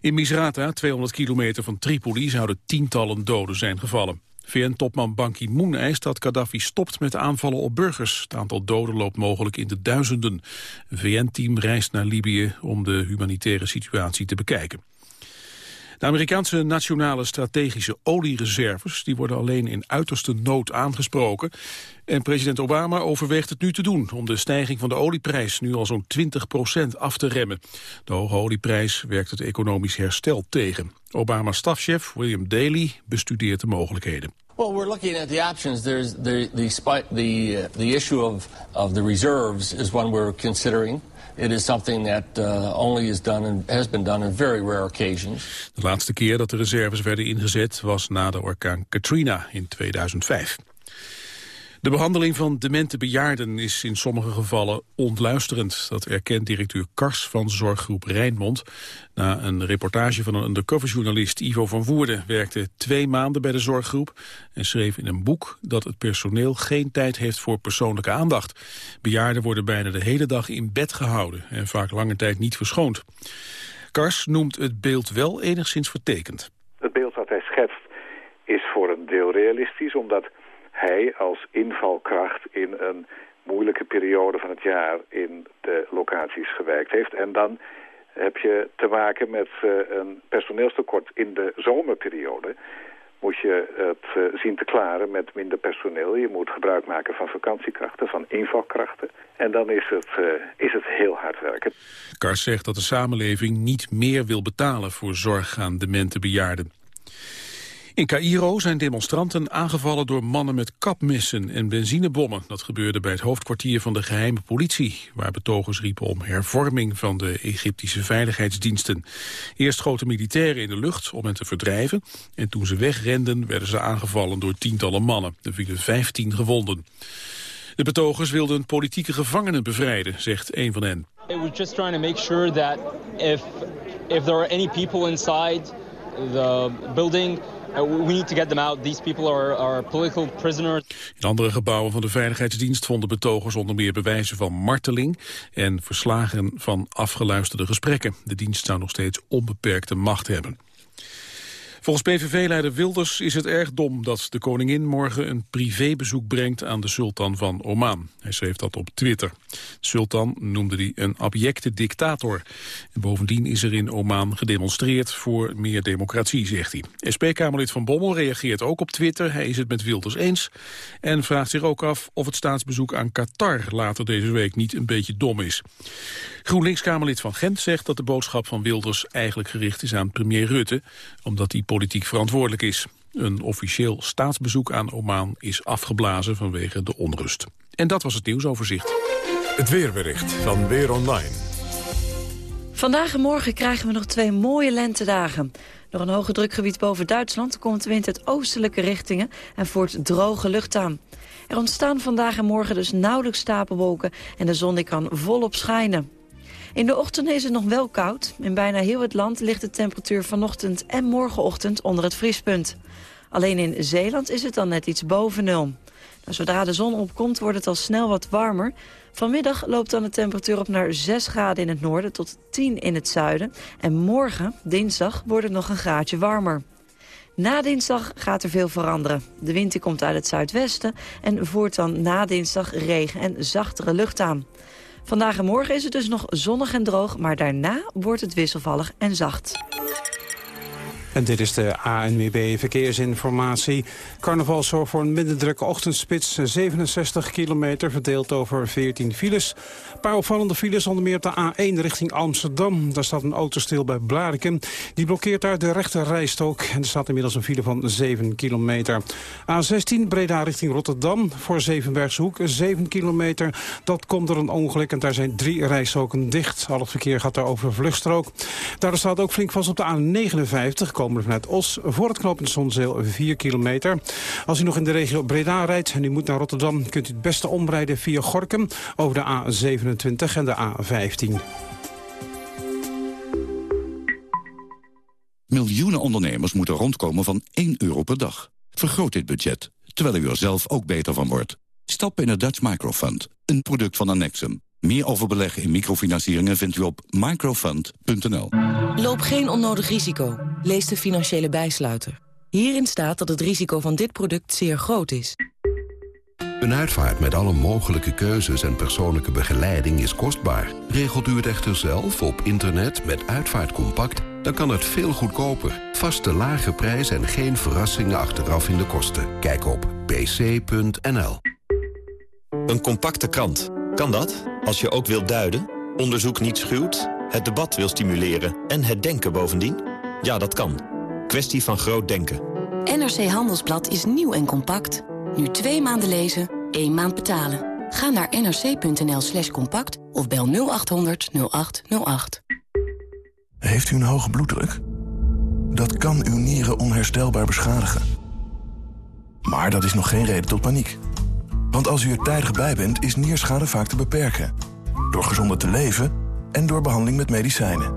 In Misrata, 200 kilometer van Tripoli, zouden tientallen doden zijn gevallen. VN-topman Ban Ki-moon eist dat Gaddafi stopt met aanvallen op burgers. Het aantal doden loopt mogelijk in de duizenden. Een VN-team reist naar Libië om de humanitaire situatie te bekijken. De Amerikaanse nationale strategische oliereserves die worden alleen in uiterste nood aangesproken. En president Obama overweegt het nu te doen om de stijging van de olieprijs nu al zo'n 20% af te remmen. De hoge olieprijs werkt het economisch herstel tegen. Obama's stafchef William Daley bestudeert de mogelijkheden. Well, we're looking at the options. There's the the the, uh, the issue of of the reserves is one we're considering. It is something that uh, only is done and has been done in very rare occasions. De laatste keer dat de reserves werden ingezet was na de orkaan Katrina in 2005. De behandeling van demente bejaarden is in sommige gevallen ontluisterend. Dat erkent directeur Kars van zorggroep Rijnmond. Na een reportage van een undercoverjournalist Ivo van Woerden... werkte twee maanden bij de zorggroep en schreef in een boek... dat het personeel geen tijd heeft voor persoonlijke aandacht. Bejaarden worden bijna de hele dag in bed gehouden... en vaak lange tijd niet verschoond. Kars noemt het beeld wel enigszins vertekend. Het beeld dat hij schetst is voor een deel realistisch... omdat hij als invalkracht in een moeilijke periode van het jaar in de locaties gewerkt heeft. En dan heb je te maken met uh, een personeelstekort in de zomerperiode. Moet je het uh, zien te klaren met minder personeel. Je moet gebruik maken van vakantiekrachten, van invalkrachten. En dan is het, uh, is het heel hard werken. Kars zegt dat de samenleving niet meer wil betalen voor zorg aan demente bejaarden. In Cairo zijn demonstranten aangevallen door mannen met kapmessen en benzinebommen. Dat gebeurde bij het hoofdkwartier van de geheime politie, waar betogers riepen om hervorming van de Egyptische veiligheidsdiensten. Eerst schoten militairen in de lucht om hen te verdrijven en toen ze wegrenden werden ze aangevallen door tientallen mannen. Er vielen vijftien gewonden. De betogers wilden politieke gevangenen bevrijden, zegt een van hen. It was just trying to make sure that if if there are any people inside the building we need to get them out. These people are, are political prisoners. In andere gebouwen van de Veiligheidsdienst vonden betogers onder meer bewijzen van marteling en verslagen van afgeluisterde gesprekken. De dienst zou nog steeds onbeperkte macht hebben. Volgens PVV-leider Wilders is het erg dom dat de koningin morgen een privébezoek brengt aan de sultan van Oman. Hij schreef dat op Twitter. Sultan noemde hij een abjecte dictator. En bovendien is er in Oman gedemonstreerd voor meer democratie, zegt hij. SP-Kamerlid Van Bommel reageert ook op Twitter. Hij is het met Wilders eens en vraagt zich ook af of het staatsbezoek aan Qatar later deze week niet een beetje dom is. GroenLinks-Kamerlid van Gent zegt dat de boodschap van Wilders eigenlijk gericht is aan premier Rutte, omdat hij politiek verantwoordelijk is. Een officieel staatsbezoek aan Oman is afgeblazen vanwege de onrust. En dat was het nieuwsoverzicht. Het weerbericht van Weer Online. Vandaag en morgen krijgen we nog twee mooie lentedagen. Door een hoge drukgebied boven Duitsland komt de wind uit oostelijke richtingen en voert droge lucht aan. Er ontstaan vandaag en morgen dus nauwelijks stapelwolken en de zon kan volop schijnen. In de ochtend is het nog wel koud. In bijna heel het land ligt de temperatuur vanochtend en morgenochtend onder het vriespunt. Alleen in Zeeland is het dan net iets boven nul. Nou, zodra de zon opkomt wordt het al snel wat warmer. Vanmiddag loopt dan de temperatuur op naar 6 graden in het noorden tot 10 in het zuiden. En morgen, dinsdag, wordt het nog een graadje warmer. Na dinsdag gaat er veel veranderen. De wind komt uit het zuidwesten en voert dan na dinsdag regen en zachtere lucht aan. Vandaag en morgen is het dus nog zonnig en droog, maar daarna wordt het wisselvallig en zacht. En dit is de ANWB Verkeersinformatie. Carnaval zorgt voor een minder drukke ochtendspits. 67 kilometer, verdeeld over 14 files. Een paar opvallende files, onder meer op de A1 richting Amsterdam. Daar staat een auto stil bij Blarikum. Die blokkeert daar de rechte rijstok. En er staat inmiddels een file van 7 kilometer. A16 Breda richting Rotterdam. Voor Zevenbergshoek 7 kilometer. Dat komt door een ongeluk en daar zijn drie rijstoken dicht. Al het verkeer gaat daar over vluchtstrook. Daar staat ook flink vast op de A59, vanuit Os. Voor het knooppunt Zonzeel 4 kilometer. Als u nog in de regio Breda rijdt en u moet naar Rotterdam... kunt u het beste omrijden via Gorkum over de A27 en de A15. Miljoenen ondernemers moeten rondkomen van 1 euro per dag. Vergroot dit budget, terwijl u er zelf ook beter van wordt. Stap in het Dutch Microfund, een product van Annexum. Meer over beleggen in microfinancieringen vindt u op microfund.nl. Loop geen onnodig risico. Lees de financiële bijsluiter. Hierin staat dat het risico van dit product zeer groot is. Een uitvaart met alle mogelijke keuzes en persoonlijke begeleiding is kostbaar. Regelt u het echter zelf op internet met Uitvaartcompact... dan kan het veel goedkoper. Vaste lage prijs en geen verrassingen achteraf in de kosten. Kijk op pc.nl. Een compacte krant. Kan dat? Als je ook wilt duiden, onderzoek niet schuwt, het debat wil stimuleren en het denken bovendien? Ja, dat kan. Kwestie van groot denken. NRC Handelsblad is nieuw en compact. Nu twee maanden lezen, één maand betalen. Ga naar nrc.nl slash compact of bel 0800 0808. Heeft u een hoge bloeddruk? Dat kan uw nieren onherstelbaar beschadigen. Maar dat is nog geen reden tot paniek. Want als u er tijdig bij bent, is nierschade vaak te beperken. Door gezonder te leven en door behandeling met medicijnen.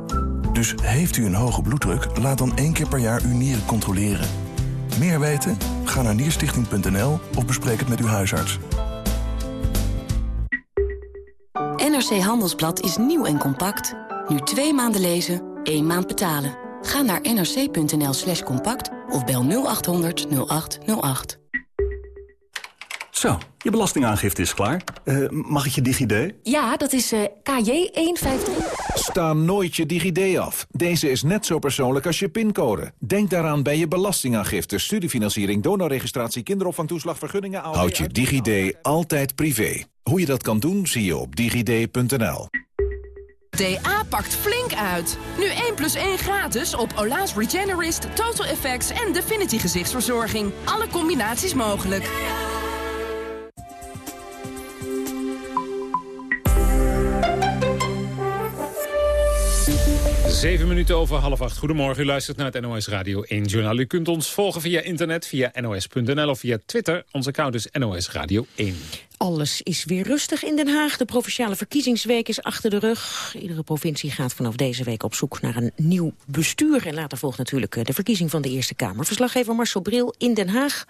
Dus heeft u een hoge bloeddruk, laat dan één keer per jaar uw nieren controleren. Meer weten? Ga naar nierstichting.nl of bespreek het met uw huisarts. NRC Handelsblad is nieuw en compact. Nu twee maanden lezen, één maand betalen. Ga naar nrc.nl slash compact of bel 0800 0808. Zo, je belastingaangifte is klaar. Uh, mag ik je DigiD? Ja, dat is uh, KJ153. Sta nooit je DigiD af. Deze is net zo persoonlijk als je pincode. Denk daaraan bij je belastingaangifte, studiefinanciering, donorregistratie, kinderopvangtoeslag, vergunningen... Houd je DigiD altijd privé. Hoe je dat kan doen, zie je op digid.nl. DA pakt flink uit. Nu 1 plus 1 gratis op Ola's Regenerist, Total Effects en Definity gezichtsverzorging. Alle combinaties mogelijk. Zeven minuten over half acht. Goedemorgen, u luistert naar het NOS Radio 1 Journaal. U kunt ons volgen via internet, via nos.nl of via Twitter. Ons account is NOS Radio 1. Alles is weer rustig in Den Haag. De provinciale verkiezingsweek is achter de rug. Iedere provincie gaat vanaf deze week op zoek naar een nieuw bestuur. En later volgt natuurlijk eh, de verkiezing van de Eerste Kamer. Verslaggever Marcel Bril in Den Haag.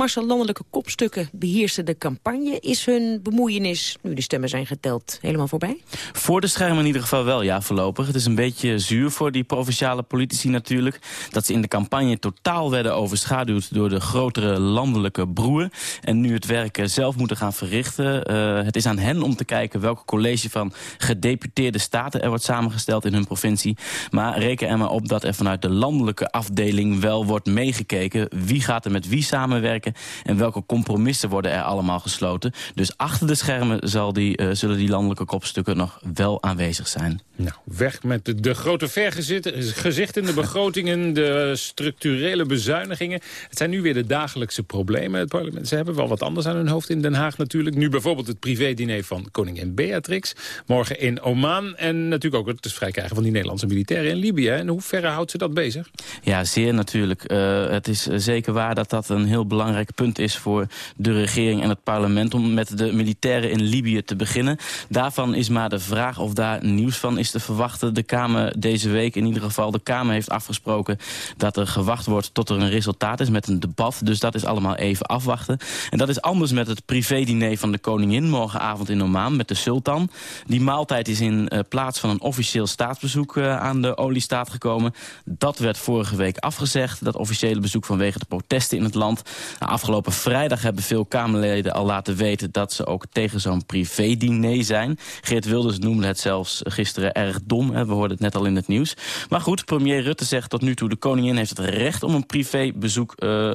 Marcel, landelijke kopstukken beheersen de campagne. Is hun bemoeienis, nu de stemmen zijn geteld, helemaal voorbij? Voor de schermen in ieder geval wel, ja, voorlopig. Het is een beetje zuur voor die provinciale politici natuurlijk... dat ze in de campagne totaal werden overschaduwd door de grotere landelijke broer... en nu het werk zelf moeten gaan verrichten. Uh, het is aan hen om te kijken welke college van gedeputeerde staten... er wordt samengesteld in hun provincie. Maar reken er maar op dat er vanuit de landelijke afdeling wel wordt meegekeken... wie gaat er met wie samenwerken en welke compromissen worden er allemaal gesloten. Dus achter de schermen zal die, uh, zullen die landelijke kopstukken nog wel aanwezig zijn. Nou, weg met de, de grote vergezichten, de begrotingen, de structurele bezuinigingen. Het zijn nu weer de dagelijkse problemen. Het parlement, ze hebben wel wat anders aan hun hoofd in Den Haag natuurlijk. Nu bijvoorbeeld het privédiner van koningin Beatrix. Morgen in Oman. En natuurlijk ook het vrijkrijgen van die Nederlandse militairen in Libië. In hoeverre houdt ze dat bezig? Ja, zeer natuurlijk. Uh, het is zeker waar dat dat een heel belangrijk punt is voor de regering en het parlement... om met de militairen in Libië te beginnen. Daarvan is maar de vraag of daar nieuws van is te verwachten. De Kamer deze week, in ieder geval de Kamer heeft afgesproken... dat er gewacht wordt tot er een resultaat is met een debat. Dus dat is allemaal even afwachten. En dat is anders met het privédiner van de koningin... morgenavond in Oman met de sultan. Die maaltijd is in uh, plaats van een officieel staatsbezoek... Uh, aan de oliestaat gekomen. Dat werd vorige week afgezegd, dat officiële bezoek vanwege de protesten in het land. Nou, afgelopen vrijdag hebben veel Kamerleden al laten weten... dat ze ook tegen zo'n privé-diner zijn. Geert Wilders noemde het zelfs gisteren erg dom. Hè? We hoorden het net al in het nieuws. Maar goed, premier Rutte zegt tot nu toe... de koningin heeft het recht om een privébezoek uh,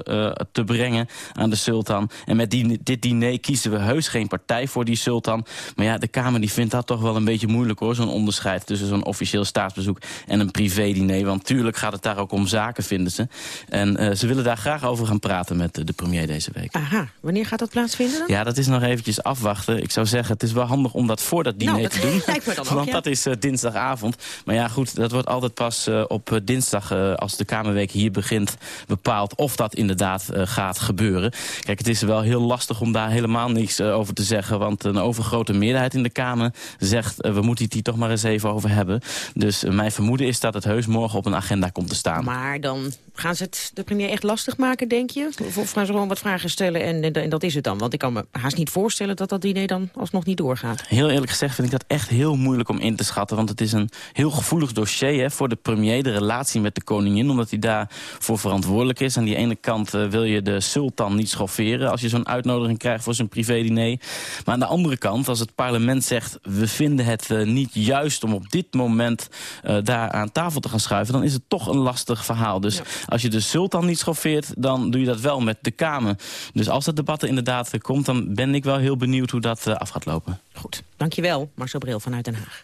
te brengen aan de sultan. En met die, dit diner kiezen we heus geen partij voor die sultan. Maar ja, de Kamer die vindt dat toch wel een beetje moeilijk hoor. Zo'n onderscheid tussen zo'n officieel staatsbezoek en een privé-diner. Want tuurlijk gaat het daar ook om zaken, vinden ze. En uh, ze willen daar graag over gaan praten met de premier deze week. Aha, wanneer gaat dat plaatsvinden dan? Ja, dat is nog eventjes afwachten. Ik zou zeggen, het is wel handig om dat voor dat diner nou, te doen. Lijkt me dan ook, Want ja. dat is uh, dinsdagavond. Maar ja, goed, dat wordt altijd pas uh, op dinsdag, als de Kamerweek hier begint, bepaald of dat inderdaad gaat gebeuren. Kijk, het is wel heel lastig om daar helemaal niks over te zeggen. Want een overgrote meerderheid in de Kamer zegt, we moeten het hier toch maar eens even over hebben. Dus mijn vermoeden is dat het heus morgen op een agenda komt te staan. Maar dan gaan ze het de premier echt lastig maken, denk je? Of, of gaan ze gewoon wat vragen stellen en, en, en, dat is het dan? Want ik kan me haast niet voorstellen dat dat diner dan alsnog niet doorgaat. Heel eerlijk gezegd vind ik dat echt heel moeilijk om in te schatten. Want het is een heel gevoelig dossier hè, voor de premier, de relatie met de koningin. Omdat hij daarvoor verantwoordelijk is. Aan die ene kant uh, wil je de sultan niet schofferen als je zo'n uitnodiging krijgt voor zijn privé-diner. Maar aan de andere kant, als het parlement zegt... we vinden het uh, niet juist om op dit moment uh, daar aan tafel te gaan schuiven... dan is het toch een lastig verhaal. Dus ja. Als je de sultan niet schoffeert, dan doe je dat wel met de Kamer. Dus als dat debat er inderdaad komt, dan ben ik wel heel benieuwd hoe dat af gaat lopen. Goed, dankjewel Marcel Bril vanuit Den Haag.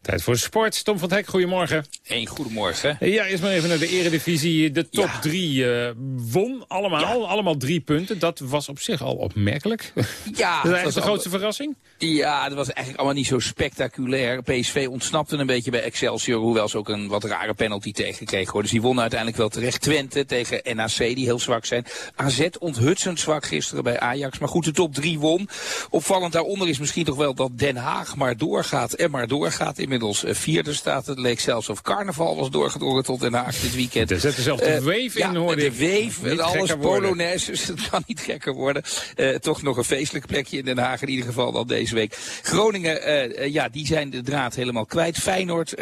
Tijd voor sport. Tom van het Hek, goedemorgen. Een goedemorgen. Ja, eerst maar even naar de eredivisie. De top ja. drie uh, won allemaal. Ja. Allemaal drie punten. Dat was op zich al opmerkelijk. Ja. dat was de grootste al... verrassing? Ja, dat was eigenlijk allemaal niet zo spectaculair. PSV ontsnapte een beetje bij Excelsior. Hoewel ze ook een wat rare penalty tegenkregen. Hoor. Dus die wonnen uiteindelijk wel terecht. Twente tegen NAC, die heel zwak zijn. AZ onthutsend zwak gisteren bij Ajax. Maar goed, de top drie won. Opvallend daaronder is misschien toch wel dat Den Haag maar doorgaat en maar doorgaat. Inmiddels vierde staat. Het leek zelfs of carnaval was doorgedrongen tot Den Haag dit weekend. Er zette zelfs de weef uh, in, hoorde de weef en alles polonaise. Dus het kan niet gekker worden. Uh, toch nog een feestelijk plekje in Den Haag in ieder geval al deze week. Groningen, ja, die zijn de draad helemaal kwijt. Feyenoord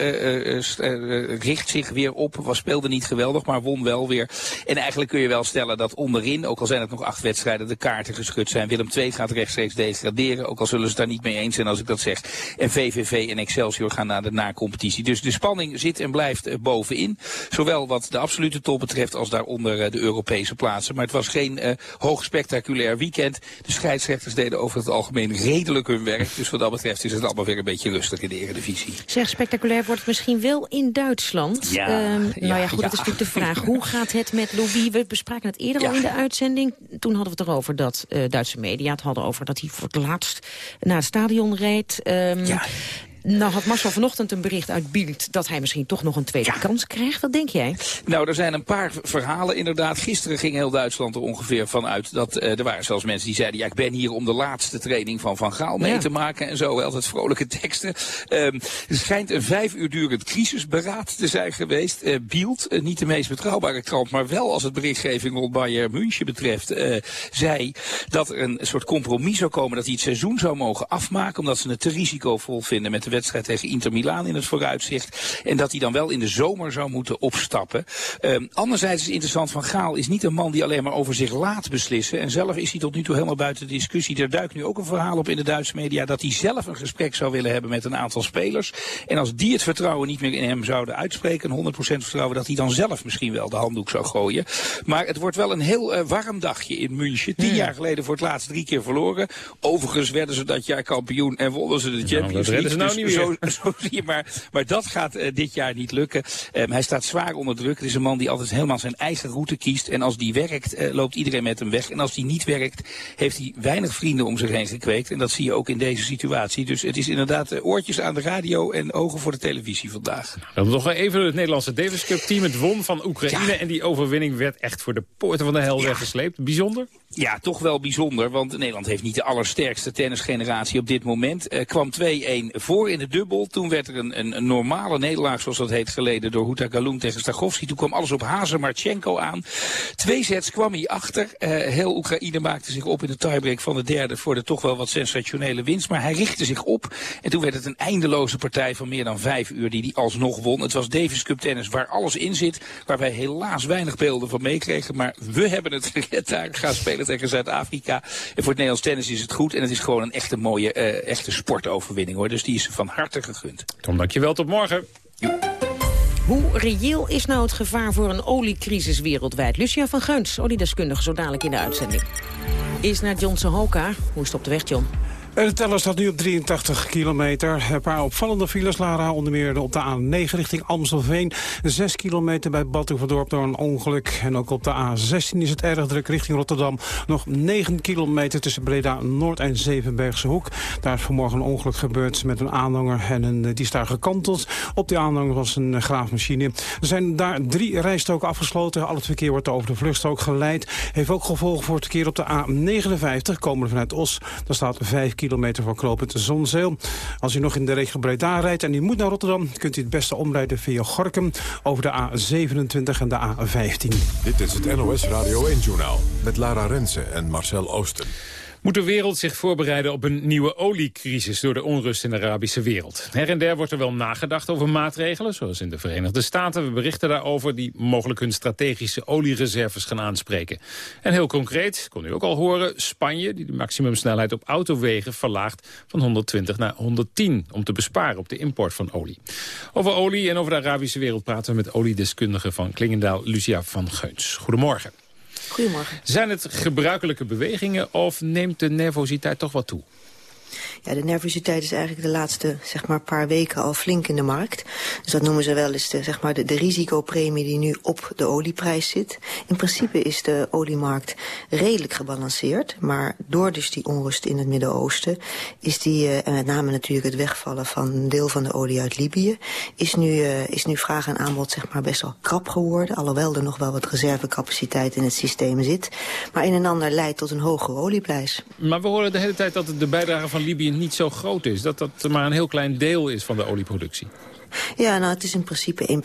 richt zich weer op. Was, speelde niet geweldig, maar won wel weer. En eigenlijk kun je wel stellen dat onderin, ook al zijn het nog acht wedstrijden, de kaarten geschud zijn. Willem II gaat rechtstreeks degraderen. Ook al zullen ze daar niet mee eens zijn als ik dat zeg. En VVV en Excelsior gaan naar de na-competitie. Dus de spanning zit en blijft uh, bovenin. Zowel wat de absolute top betreft als daaronder uh, de Europese plaatsen. Maar het was geen uh, hoog spectaculair weekend. De scheidsrechters deden over het algemeen redelijk hun werk. Dus wat dat betreft is het allemaal weer een beetje rustig in de Eredivisie. Zeg, spectaculair wordt het misschien wel in Duitsland. Ja, um, nou ja, ja goed, ja. dat is natuurlijk de vraag. Hoe gaat het met Louis? We bespraken het eerder ja. al in de uitzending. Toen hadden we het erover dat Duitse media het hadden over dat hij voor het laatst naar het stadion reed. Um, ja. Nou had Marcel vanochtend een bericht uit Bild dat hij misschien toch nog een tweede ja. kans krijgt. Wat denk jij? Nou, er zijn een paar verhalen inderdaad. Gisteren ging heel Duitsland er ongeveer van uit dat uh, er waren zelfs mensen die zeiden... ja, ik ben hier om de laatste training van Van Gaal mee ja. te maken en zo. Altijd vrolijke teksten. Um, er schijnt een vijf uur durend crisisberaad te zijn geweest. Uh, Bild, uh, niet de meest betrouwbare krant, maar wel als het berichtgeving rond Bayern München betreft... zei dat er een soort compromis zou komen dat hij het seizoen zou mogen afmaken... omdat ze het te risicovol vinden met de wedstrijd tegen Inter Milaan in het vooruitzicht. En dat hij dan wel in de zomer zou moeten opstappen. Um, anderzijds is interessant, Van Gaal is niet een man die alleen maar over zich laat beslissen. En zelf is hij tot nu toe helemaal buiten de discussie. Er duikt nu ook een verhaal op in de Duitse media dat hij zelf een gesprek zou willen hebben met een aantal spelers. En als die het vertrouwen niet meer in hem zouden uitspreken, 100% vertrouwen, dat hij dan zelf misschien wel de handdoek zou gooien. Maar het wordt wel een heel uh, warm dagje in München. Tien jaar geleden voor het laatst drie keer verloren. Overigens werden ze dat jaar kampioen en wonnen ze de Champions nou, League. Nou dus zo, zo zie je maar. Maar dat gaat uh, dit jaar niet lukken. Um, hij staat zwaar onder druk. Het is een man die altijd helemaal zijn eigen route kiest. En als die werkt, uh, loopt iedereen met hem weg. En als die niet werkt, heeft hij weinig vrienden om zich heen gekweekt. En dat zie je ook in deze situatie. Dus het is inderdaad uh, oortjes aan de radio en ogen voor de televisie vandaag. Dan nog even het Nederlandse Davis Cup team. Het won van Oekraïne. Ja. En die overwinning werd echt voor de poorten van de hel ja. weggesleept. Bijzonder? Ja, toch wel bijzonder. Want Nederland heeft niet de allersterkste tennisgeneratie op dit moment. Kwam 2-1 voor in de dubbel. Toen werd er een, een, een normale nederlaag, zoals dat heet, geleden door Huta Galung tegen Stachowski. Toen kwam alles op Hazen Marchenko aan. Twee sets kwam hij achter. Uh, heel Oekraïne maakte zich op in de tiebreak van de derde voor de toch wel wat sensationele winst. Maar hij richtte zich op. En toen werd het een eindeloze partij van meer dan vijf uur die hij alsnog won. Het was Davis Cup tennis waar alles in zit. Waar wij helaas weinig beelden van meekregen. Maar we hebben het daar. Gaan spelen tegen Zuid-Afrika. En voor het Nederlands tennis is het goed. En het is gewoon een echte mooie, uh, echte sportoverwinning hoor. Dus die is van harte gegund. Tom, dankjewel. Tot morgen. Hoe reëel is nou het gevaar voor een oliecrisis wereldwijd? Lucia van Geuns, oliedeskundige, zo dadelijk in de uitzending. Is naar Johnson Hoka. Hoe is het op de weg, John? De teller staat nu op 83 kilometer. Een paar opvallende files, Lara. Onder meer op de A9 richting Amstelveen. 6 kilometer bij Batuverdorp door een ongeluk. En ook op de A16 is het erg druk richting Rotterdam. Nog 9 kilometer tussen Breda Noord en Zevenbergse Hoek. Daar is vanmorgen een ongeluk gebeurd met een aanhanger. En een, die is daar gekanteld. Op die aanhanger was een graafmachine. Er zijn daar drie rijstoken afgesloten. Al het verkeer wordt over de vluchtstrook geleid. Heeft ook gevolgen voor het verkeer op de A59. Komen vanuit Os. Daar staat 5 kilometer kilometer Knopend Zonzeel. Als u nog in de regio Breda rijdt en u moet naar Rotterdam... kunt u het beste omrijden via Gorkum over de A27 en de A15. Dit is het NOS Radio 1-journaal met Lara Rensen en Marcel Oosten. Moet de wereld zich voorbereiden op een nieuwe oliecrisis door de onrust in de Arabische wereld? Her en der wordt er wel nagedacht over maatregelen, zoals in de Verenigde Staten. We berichten daarover die mogelijk hun strategische oliereserves gaan aanspreken. En heel concreet, kon u ook al horen, Spanje die de maximumsnelheid op autowegen verlaagt van 120 naar 110 om te besparen op de import van olie. Over olie en over de Arabische wereld praten we met oliedeskundige van Klingendaal, Lucia van Geuns. Goedemorgen. Goedemorgen. Zijn het gebruikelijke bewegingen of neemt de nervositeit toch wat toe? Ja, de nervositeit is eigenlijk de laatste zeg maar, paar weken al flink in de markt. Dus dat noemen ze wel eens de, zeg maar, de, risicopremie die nu op de olieprijs zit. In principe is de oliemarkt redelijk gebalanceerd. Maar door dus die onrust in het Midden-Oosten... is die, uh, en met name natuurlijk het wegvallen van een deel van de olie uit Libië... is nu, uh, is nu vraag en aanbod zeg maar, best wel krap geworden. Alhoewel er nog wel wat reservecapaciteit in het systeem zit. Maar een en ander leidt tot een hogere olieprijs. Maar we horen de hele tijd dat de bijdrage van Libië niet zo groot is. Dat dat maar een heel klein deel is van de olieproductie. Ja, nou, het is in principe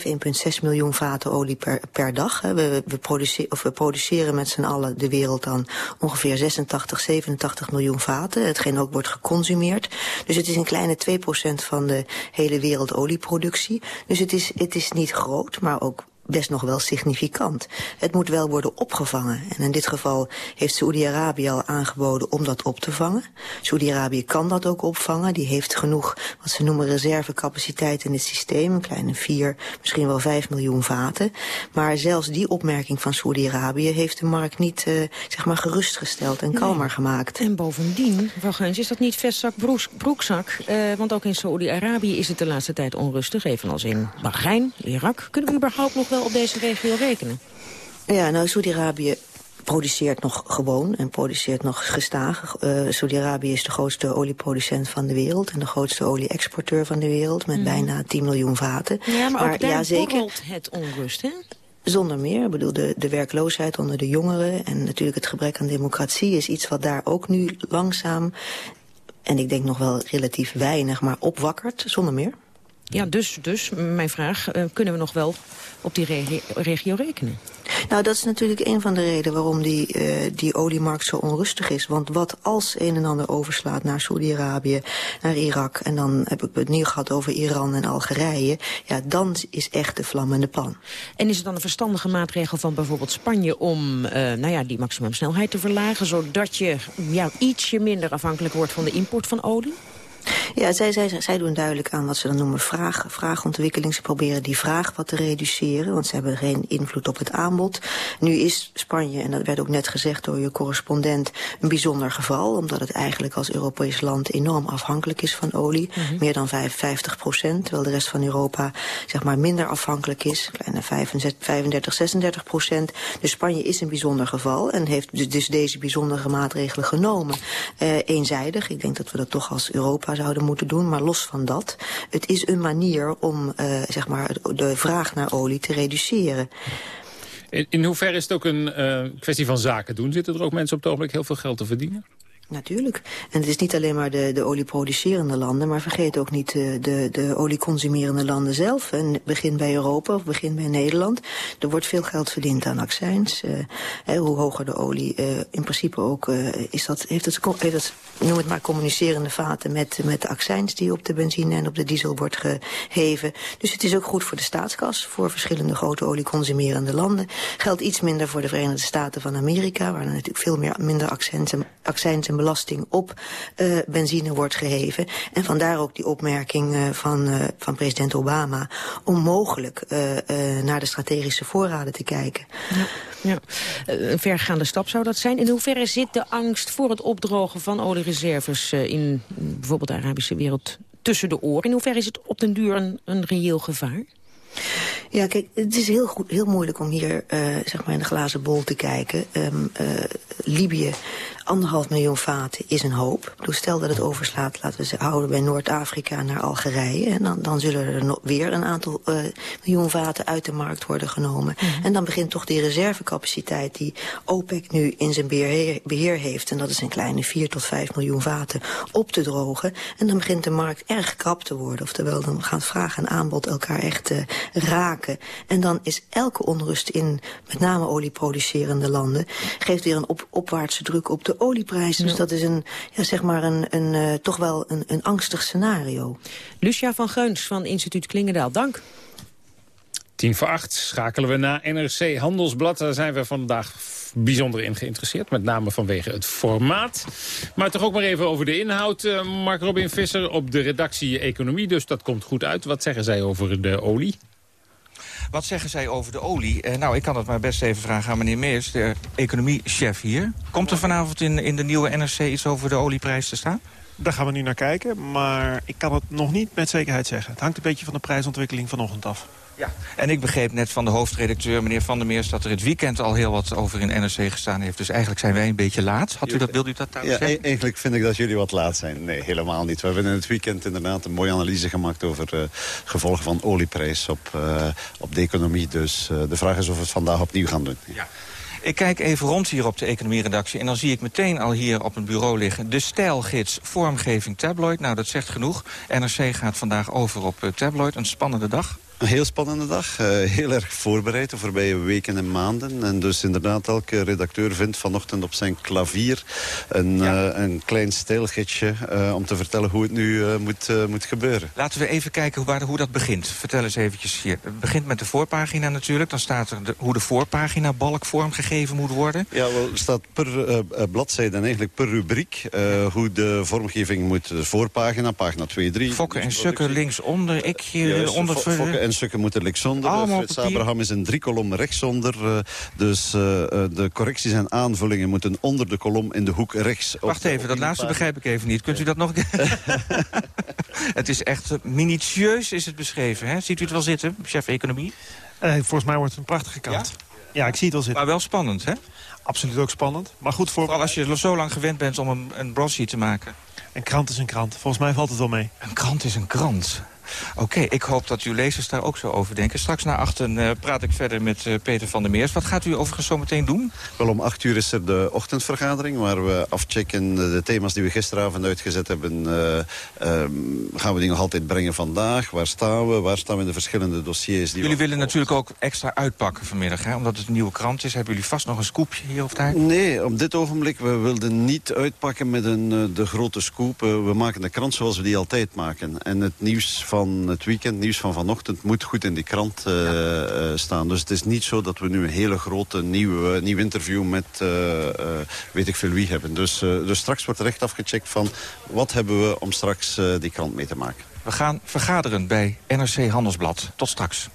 1,5, 1,6 miljoen vaten olie per, per dag. We, we, produceren, of we produceren met z'n allen de wereld dan ongeveer 86, 87 miljoen vaten. Hetgeen ook wordt geconsumeerd. Dus het is een kleine 2% van de hele wereldolieproductie. Dus het is, het is niet groot, maar ook nog wel significant. Het moet wel worden opgevangen. En in dit geval heeft Saoedi-Arabië al aangeboden om dat op te vangen. Saoedi-Arabië kan dat ook opvangen. Die heeft genoeg, wat ze noemen, reservecapaciteit in het systeem. Een kleine 4, misschien wel 5 miljoen vaten. Maar zelfs die opmerking van Saoedi-Arabië heeft de markt niet uh, zeg maar gerustgesteld en kalmer nee. gemaakt. En bovendien, mevrouw Geuns, is dat niet vestzak broekzak? Uh, want ook in Saoedi-Arabië is het de laatste tijd onrustig. Evenals in Bahrein, Irak. Kunnen we überhaupt nog wel op deze regio rekenen? Ja, nou, Saudi-Arabië produceert nog gewoon en produceert nog gestaag. Uh, Saudi-Arabië is de grootste olieproducent van de wereld... en de grootste olie-exporteur van de wereld... met mm. bijna 10 miljoen vaten. Ja, maar, maar ook ja, zeker, het onrust, hè? Zonder meer. Ik bedoel, de, de werkloosheid onder de jongeren... en natuurlijk het gebrek aan democratie... is iets wat daar ook nu langzaam... en ik denk nog wel relatief weinig, maar opwakkert, zonder meer. Ja, dus, dus mijn vraag, uh, kunnen we nog wel op die regio, regio rekenen? Nou, dat is natuurlijk een van de redenen waarom die, uh, die oliemarkt zo onrustig is. Want wat als een en ander overslaat naar Saudi-Arabië, naar Irak... en dan heb ik het nieuw gehad over Iran en Algerije... ja, dan is echt de vlammende pan. En is het dan een verstandige maatregel van bijvoorbeeld Spanje... om uh, nou ja, die maximumsnelheid te verlagen... zodat je ja, ietsje minder afhankelijk wordt van de import van olie? Ja, zij, zij, zij doen duidelijk aan wat ze dan noemen vraag, vraagontwikkeling. Ze proberen die vraag wat te reduceren, want ze hebben geen invloed op het aanbod. Nu is Spanje, en dat werd ook net gezegd door je correspondent, een bijzonder geval. Omdat het eigenlijk als Europees land enorm afhankelijk is van olie. Mm -hmm. Meer dan 55 procent, terwijl de rest van Europa zeg maar minder afhankelijk is. Kleine 35, 35 36 procent. Dus Spanje is een bijzonder geval en heeft dus deze bijzondere maatregelen genomen. Uh, eenzijdig, ik denk dat we dat toch als Europa zouden moeten doen. Maar los van dat, het is een manier om uh, zeg maar de vraag naar olie te reduceren. In, in hoeverre is het ook een uh, kwestie van zaken doen? Zitten er ook mensen op het ogenblik heel veel geld te verdienen? Natuurlijk. En het is niet alleen maar de, de olieproducerende landen... maar vergeet ook niet de, de, de olieconsumerende landen zelf. En begin bij Europa of begin bij Nederland. Er wordt veel geld verdiend aan accijns. Uh, hoe hoger de olie, uh, in principe ook... Is dat, heeft, het, heeft het, noem het maar, communicerende vaten... Met, met de accijns die op de benzine en op de diesel wordt geheven. Dus het is ook goed voor de staatskas... voor verschillende grote olieconsumerende landen. Geldt iets minder voor de Verenigde Staten van Amerika... waar er natuurlijk veel meer, minder accijns en, accijns belasting op uh, benzine wordt geheven. En vandaar ook die opmerking uh, van, uh, van president Obama... om mogelijk naar de strategische voorraden te kijken. Ja. Ja. Een vergaande stap zou dat zijn. In hoeverre zit de angst voor het opdrogen van oliereserves... in bijvoorbeeld de Arabische wereld tussen de oren? In hoeverre is het op den duur een, een reëel gevaar? Ja, kijk, het is heel, goed, heel moeilijk om hier uh, zeg maar in de glazen bol te kijken. Um, uh, Libië Anderhalf miljoen vaten is een hoop. Dus stel dat het overslaat, laten we ze houden bij Noord-Afrika naar Algerije. En dan, dan zullen er weer een aantal uh, miljoen vaten uit de markt worden genomen. Mm -hmm. En dan begint toch die reservecapaciteit die OPEC nu in zijn beheer, beheer heeft... en dat is een kleine 4 tot 5 miljoen vaten, op te drogen. En dan begint de markt erg krap te worden. Oftewel, dan gaan vraag en aanbod elkaar echt uh, raken. En dan is elke onrust in met name olieproducerende landen... geeft weer een op, opwaartse druk op de olieprijs. Dus ja. dat is een, ja, zeg maar een, een, uh, toch wel een, een angstig scenario. Lucia van Geuns van instituut Klingendaal, dank. Tien voor acht schakelen we naar NRC Handelsblad. Daar zijn we vandaag bijzonder in geïnteresseerd. Met name vanwege het formaat. Maar toch ook maar even over de inhoud. Uh, Mark Robin Visser op de redactie Economie. Dus dat komt goed uit. Wat zeggen zij over de olie? Wat zeggen zij over de olie? Uh, nou, ik kan het maar best even vragen aan meneer Meers, de economiechef hier. Komt er vanavond in, in de nieuwe NRC iets over de olieprijs te staan? Daar gaan we nu naar kijken, maar ik kan het nog niet met zekerheid zeggen. Het hangt een beetje van de prijsontwikkeling vanochtend af. Ja, en ik begreep net van de hoofdredacteur, meneer Van der Meers... dat er het weekend al heel wat over in NRC gestaan heeft. Dus eigenlijk zijn wij een beetje laat. Had u dat, wilde u dat daar ja, zeggen? eigenlijk vind ik dat jullie wat laat zijn. Nee, helemaal niet. We hebben in het weekend inderdaad een mooie analyse gemaakt... over uh, gevolgen van olieprijs op, uh, op de economie. Dus uh, de vraag is of we het vandaag opnieuw gaan doen. Ja. Ik kijk even rond hier op de economieredactie... en dan zie ik meteen al hier op het bureau liggen... de stijlgids vormgeving tabloid. Nou, dat zegt genoeg. NRC gaat vandaag over op tabloid. Een spannende dag. Een heel spannende dag. Uh, heel erg voorbereid de voorbije weken en maanden. En dus inderdaad, elke redacteur vindt vanochtend op zijn klavier... een, ja. uh, een klein stijlgidsje uh, om te vertellen hoe het nu moet, moet gebeuren. Laten we even kijken hoe, waar, hoe dat begint. Vertel eens eventjes hier. Het begint met de voorpagina natuurlijk. Dan staat er de, hoe de voorpagina balk vormgegeven moet worden. Ja, wel, er staat per bladzijde en eigenlijk per rubriek... hoe de vormgeving moet. De voorpagina, pagina 2, 3. Fokken en sukken linksonder. Ik hier onder... Fokken en stukken moeten linksonder. Frits Abraham is een drie kolom rechtsonder. Uh, dus uh, de correcties en aanvullingen moeten onder de kolom in de hoek rechts. Wacht even, dat laatste begrijp ik even niet. Kunt u dat nog... het is echt minutieus is het beschreven. Hè? Ziet u het wel zitten, chef economie? Uh, volgens mij wordt het een prachtige kant. Ja? ja, ik zie het wel zitten. Maar wel spannend, hè? Absoluut ook spannend. Maar goed voor... Vooral als je zo lang gewend bent om een, een te maken. Een krant is een krant. Volgens mij valt het wel mee. Een krant is een krant. Oké, okay, ik hoop dat uw lezers daar ook zo over denken. Straks na achten uh, praat ik verder met uh, Peter van der Meers. Wat gaat u overigens zo meteen doen? Wel, om acht uur is er de ochtendvergadering... waar we afchecken de thema's die we gisteravond uitgezet hebben. Uh, gaan we die nog altijd brengen vandaag? Waar staan we? Waar staan we in de verschillende dossiers? Die jullie willen natuurlijk ook extra uitpakken vanmiddag, hè? Omdat het een nieuwe krant is. Hebben jullie vast nog een scoopje hier of daar? Nee, op dit ogenblik. We wilden niet uitpakken met een, de grote scoop. we maken de krant zoals we die altijd maken. En het nieuws van het weekend, nieuws van vanochtend, moet goed in die krant uh, ja. uh, staan. Dus het is niet zo dat we nu een hele grote nieuwe, nieuw interview met uh, weet ik veel wie hebben. Dus, dus straks wordt er echt afgecheckt van wat hebben we om straks die krant mee te maken. We gaan vergaderen bij NRC Handelsblad. Tot straks.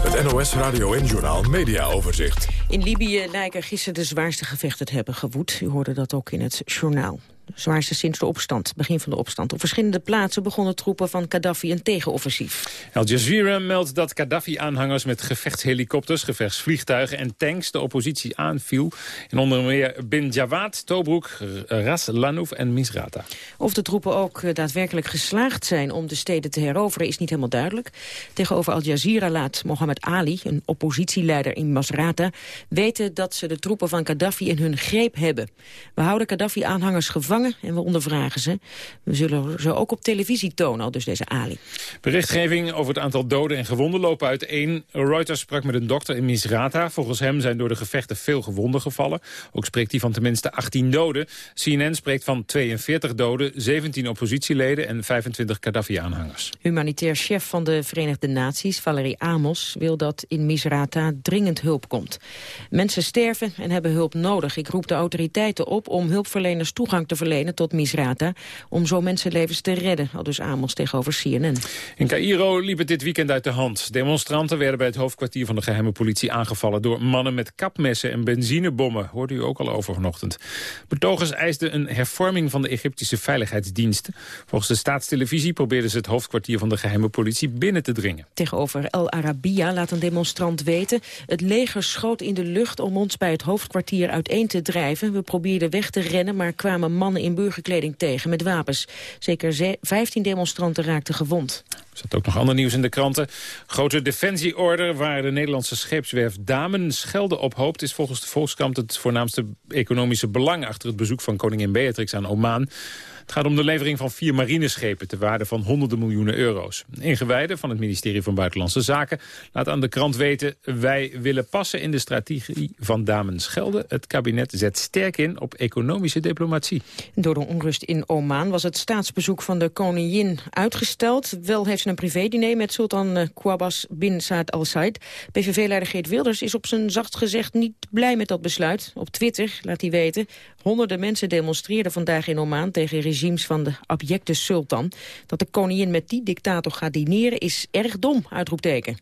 Het NOS Radio en Journaal Media Overzicht. In Libië lijken gisteren de zwaarste gevechten te hebben gewoed. U hoorde dat ook in het journaal. Zwaarste sinds de opstand, begin van de opstand. Op verschillende plaatsen begonnen troepen van Gaddafi een tegenoffensief. Al Jazeera meldt dat Gaddafi-aanhangers met gevechtshelikopters, gevechtsvliegtuigen en tanks de oppositie aanviel. In onder meer Bin Jawad, Tobruk, Ras Lanouf en Misrata. Of de troepen ook daadwerkelijk geslaagd zijn om de steden te heroveren is niet helemaal duidelijk. Tegenover Al Jazeera laat Mohammed Ali, een oppositieleider in Masrata, weten dat ze de troepen van Gaddafi in hun greep hebben. We houden Gaddafi-aanhangers gevangen en we ondervragen ze. We zullen ze ook op televisie tonen, al dus deze Ali. Berichtgeving over het aantal doden en gewonden lopen uiteen. Reuters sprak met een dokter in Misrata. Volgens hem zijn door de gevechten veel gewonden gevallen. Ook spreekt hij van tenminste 18 doden. CNN spreekt van 42 doden, 17 oppositieleden en 25 Gaddafi-aanhangers. Humanitair chef van de Verenigde Naties, Valerie Amos, wil dat in Misrata dringend hulp komt. Mensen sterven en hebben hulp nodig. Ik roep de autoriteiten op om hulpverleners toegang te verlenen tot Misrata, om zo mensenlevens te redden, al dus Amos tegenover CNN. In Cairo liep het dit weekend uit de hand. Demonstranten werden bij het hoofdkwartier van de geheime politie aangevallen door mannen met kapmessen en benzinebommen. Hoorde u ook al over vanochtend. Betogers eisten een hervorming van de Egyptische veiligheidsdiensten. Volgens de staatstelevisie probeerden ze het hoofdkwartier van de geheime politie binnen te dringen. Tegenover El Arabiya laat een demonstrant weten... het leger schoot in de lucht om ons bij het hoofdkwartier uiteen te drijven. We probeerden weg te rennen, maar kwamen mannen in burgerkleding tegen met wapens. Zeker 15 demonstranten raakten gewond. Zat ook nog ander nieuws in de kranten. Grote defensieorder waar de Nederlandse scheepswerf Damen Schelde op hoopt... is volgens de Volkskrant het voornaamste economische belang... achter het bezoek van koningin Beatrix aan Oman. Het gaat om de levering van vier marineschepen... ter waarde van honderden miljoenen euro's. Ingewijde van het ministerie van Buitenlandse Zaken... laat aan de krant weten... wij willen passen in de strategie van Damen Schelde. Het kabinet zet sterk in op economische diplomatie. Door de onrust in Oman was het staatsbezoek van de koningin uitgesteld. Wel heeft een privédiner met sultan eh, Quabbas bin Saad al Said. PVV-leider Geert Wilders is op zijn zacht gezegd niet blij met dat besluit. Op Twitter laat hij weten... honderden mensen demonstreerden vandaag in Oman tegen regimes van de abjecte sultan. Dat de koningin met die dictator gaat dineren is erg dom, uitroepteken.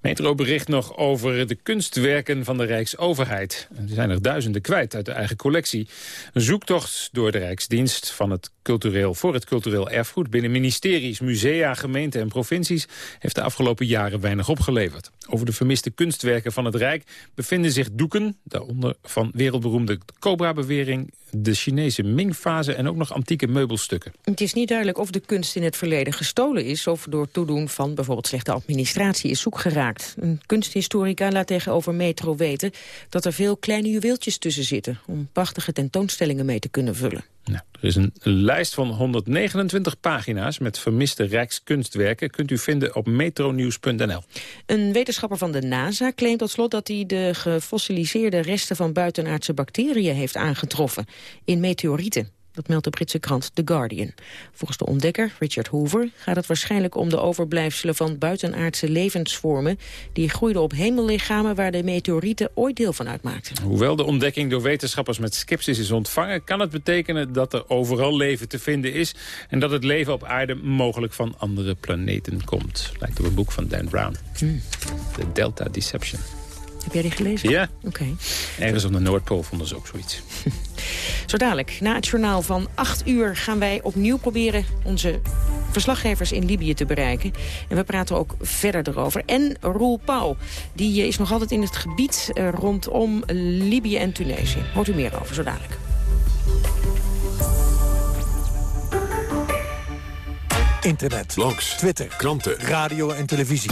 Metro bericht nog over de kunstwerken van de Rijksoverheid. Er zijn er duizenden kwijt uit de eigen collectie. Een zoektocht door de Rijksdienst van het cultureel, voor het cultureel erfgoed... binnen ministeries, musea, gemeenten en provincies... heeft de afgelopen jaren weinig opgeleverd. Over de vermiste kunstwerken van het Rijk bevinden zich doeken... daaronder van wereldberoemde Cobra-bewering... de Chinese Ming-fase en ook nog antieke meubelstukken. Het is niet duidelijk of de kunst in het verleden gestolen is... of door toedoen van bijvoorbeeld slechte administratie is zoek geraakt. Een kunsthistorica laat tegenover Metro weten... dat er veel kleine juweeltjes tussen zitten... om prachtige tentoonstellingen mee te kunnen vullen. Nou, er is een lijst van 129 pagina's met vermiste rijkskunstwerken. Kunt u vinden op metronews.nl. Een wetenschapper van de NASA claimt tot slot dat hij de gefossiliseerde resten van buitenaardse bacteriën heeft aangetroffen in meteorieten. Dat meldt de Britse krant The Guardian. Volgens de ontdekker, Richard Hoover, gaat het waarschijnlijk om de overblijfselen van buitenaardse levensvormen die groeiden op hemellichamen waar de meteorieten ooit deel van uitmaakten. Hoewel de ontdekking door wetenschappers met sceptisch is ontvangen, kan het betekenen dat er overal leven te vinden is en dat het leven op aarde mogelijk van andere planeten komt. Lijkt op een boek van Dan Brown. Hmm. The Delta Deception. Heb jij die gelezen? Ja. Oké. Ergens op de Noordpool vonden ze ook zoiets. Zo dadelijk, na het journaal van 8 uur... gaan wij opnieuw proberen onze verslaggevers in Libië te bereiken. En we praten ook verder erover. En Roel Pauw, die is nog altijd in het gebied eh, rondom Libië en Tunesië. Hoort u meer over, zo dadelijk. Internet, blogs, Twitter, kranten, radio en televisie.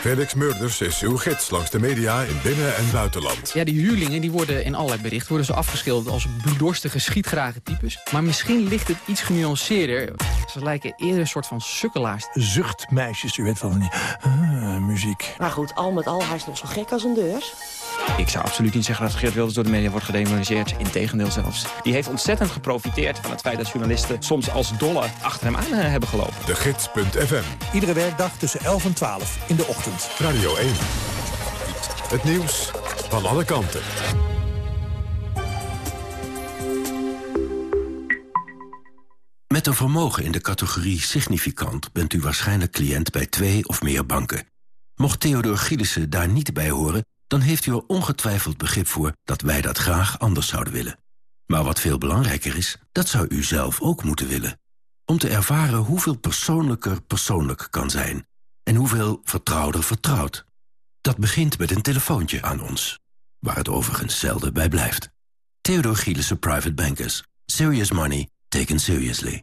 Felix Murders is uw gids langs de media in binnen- en buitenland. Ja, die huurlingen die worden in allerlei berichten worden zo afgeschilderd als bloeddorstige, schietgrage types. Maar misschien ligt het iets genuanceerder. Ze lijken eerder een soort van sukkelaars. Zuchtmeisjes, u weet wel van die ah, muziek. Maar goed, al met al, hij is nog zo gek als een deurs. Ik zou absoluut niet zeggen dat Geert Wilders door de media wordt gedemoniseerd. Integendeel zelfs. Die heeft ontzettend geprofiteerd van het feit dat journalisten soms als dolle achter hem aan eh, hebben gelopen. De Gids.fm. Iedere werkdag tussen 11 en 12 in de ochtend. Radio 1. Het nieuws van alle kanten. Met een vermogen in de categorie significant bent u waarschijnlijk cliënt bij twee of meer banken. Mocht Theodor Gielissen daar niet bij horen, dan heeft u er ongetwijfeld begrip voor dat wij dat graag anders zouden willen. Maar wat veel belangrijker is, dat zou u zelf ook moeten willen. Om te ervaren hoeveel persoonlijker persoonlijk kan zijn en hoeveel vertrouwder vertrouwd. Dat begint met een telefoontje aan ons, waar het overigens zelden bij blijft. Theodor Gielissen Private Bankers. Serious money taken seriously.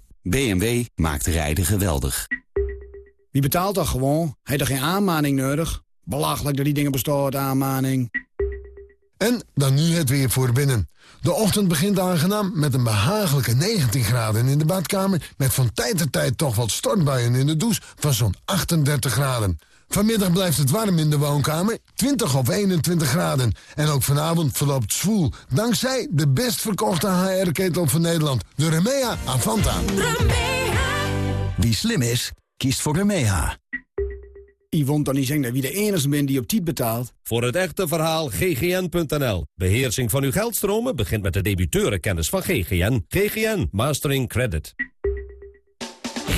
BMW maakt rijden geweldig. Wie betaalt dat gewoon? Heeft er geen aanmaning nodig? Belachelijk dat die dingen bestaan, aanmaning. En dan nu het weer voor binnen. De ochtend begint aangenaam met een behagelijke 19 graden in de badkamer... met van tijd tot tijd toch wat stortbuien in de douche van zo'n 38 graden. Vanmiddag blijft het warm in de woonkamer, 20 of 21 graden. En ook vanavond verloopt zwoel, dankzij de best verkochte HR-ketel van Nederland... de Remea Avanta. Remea. Wie slim is, kiest voor Remea. Yvonne dan niet zeggen dat wie de enige bent die op tijd betaalt. Voor het echte verhaal ggn.nl. Beheersing van uw geldstromen begint met de debiteurenkennis van GGN. GGN Mastering Credit.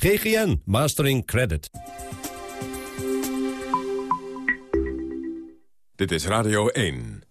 GGN Mastering Credit. Dit is Radio 1.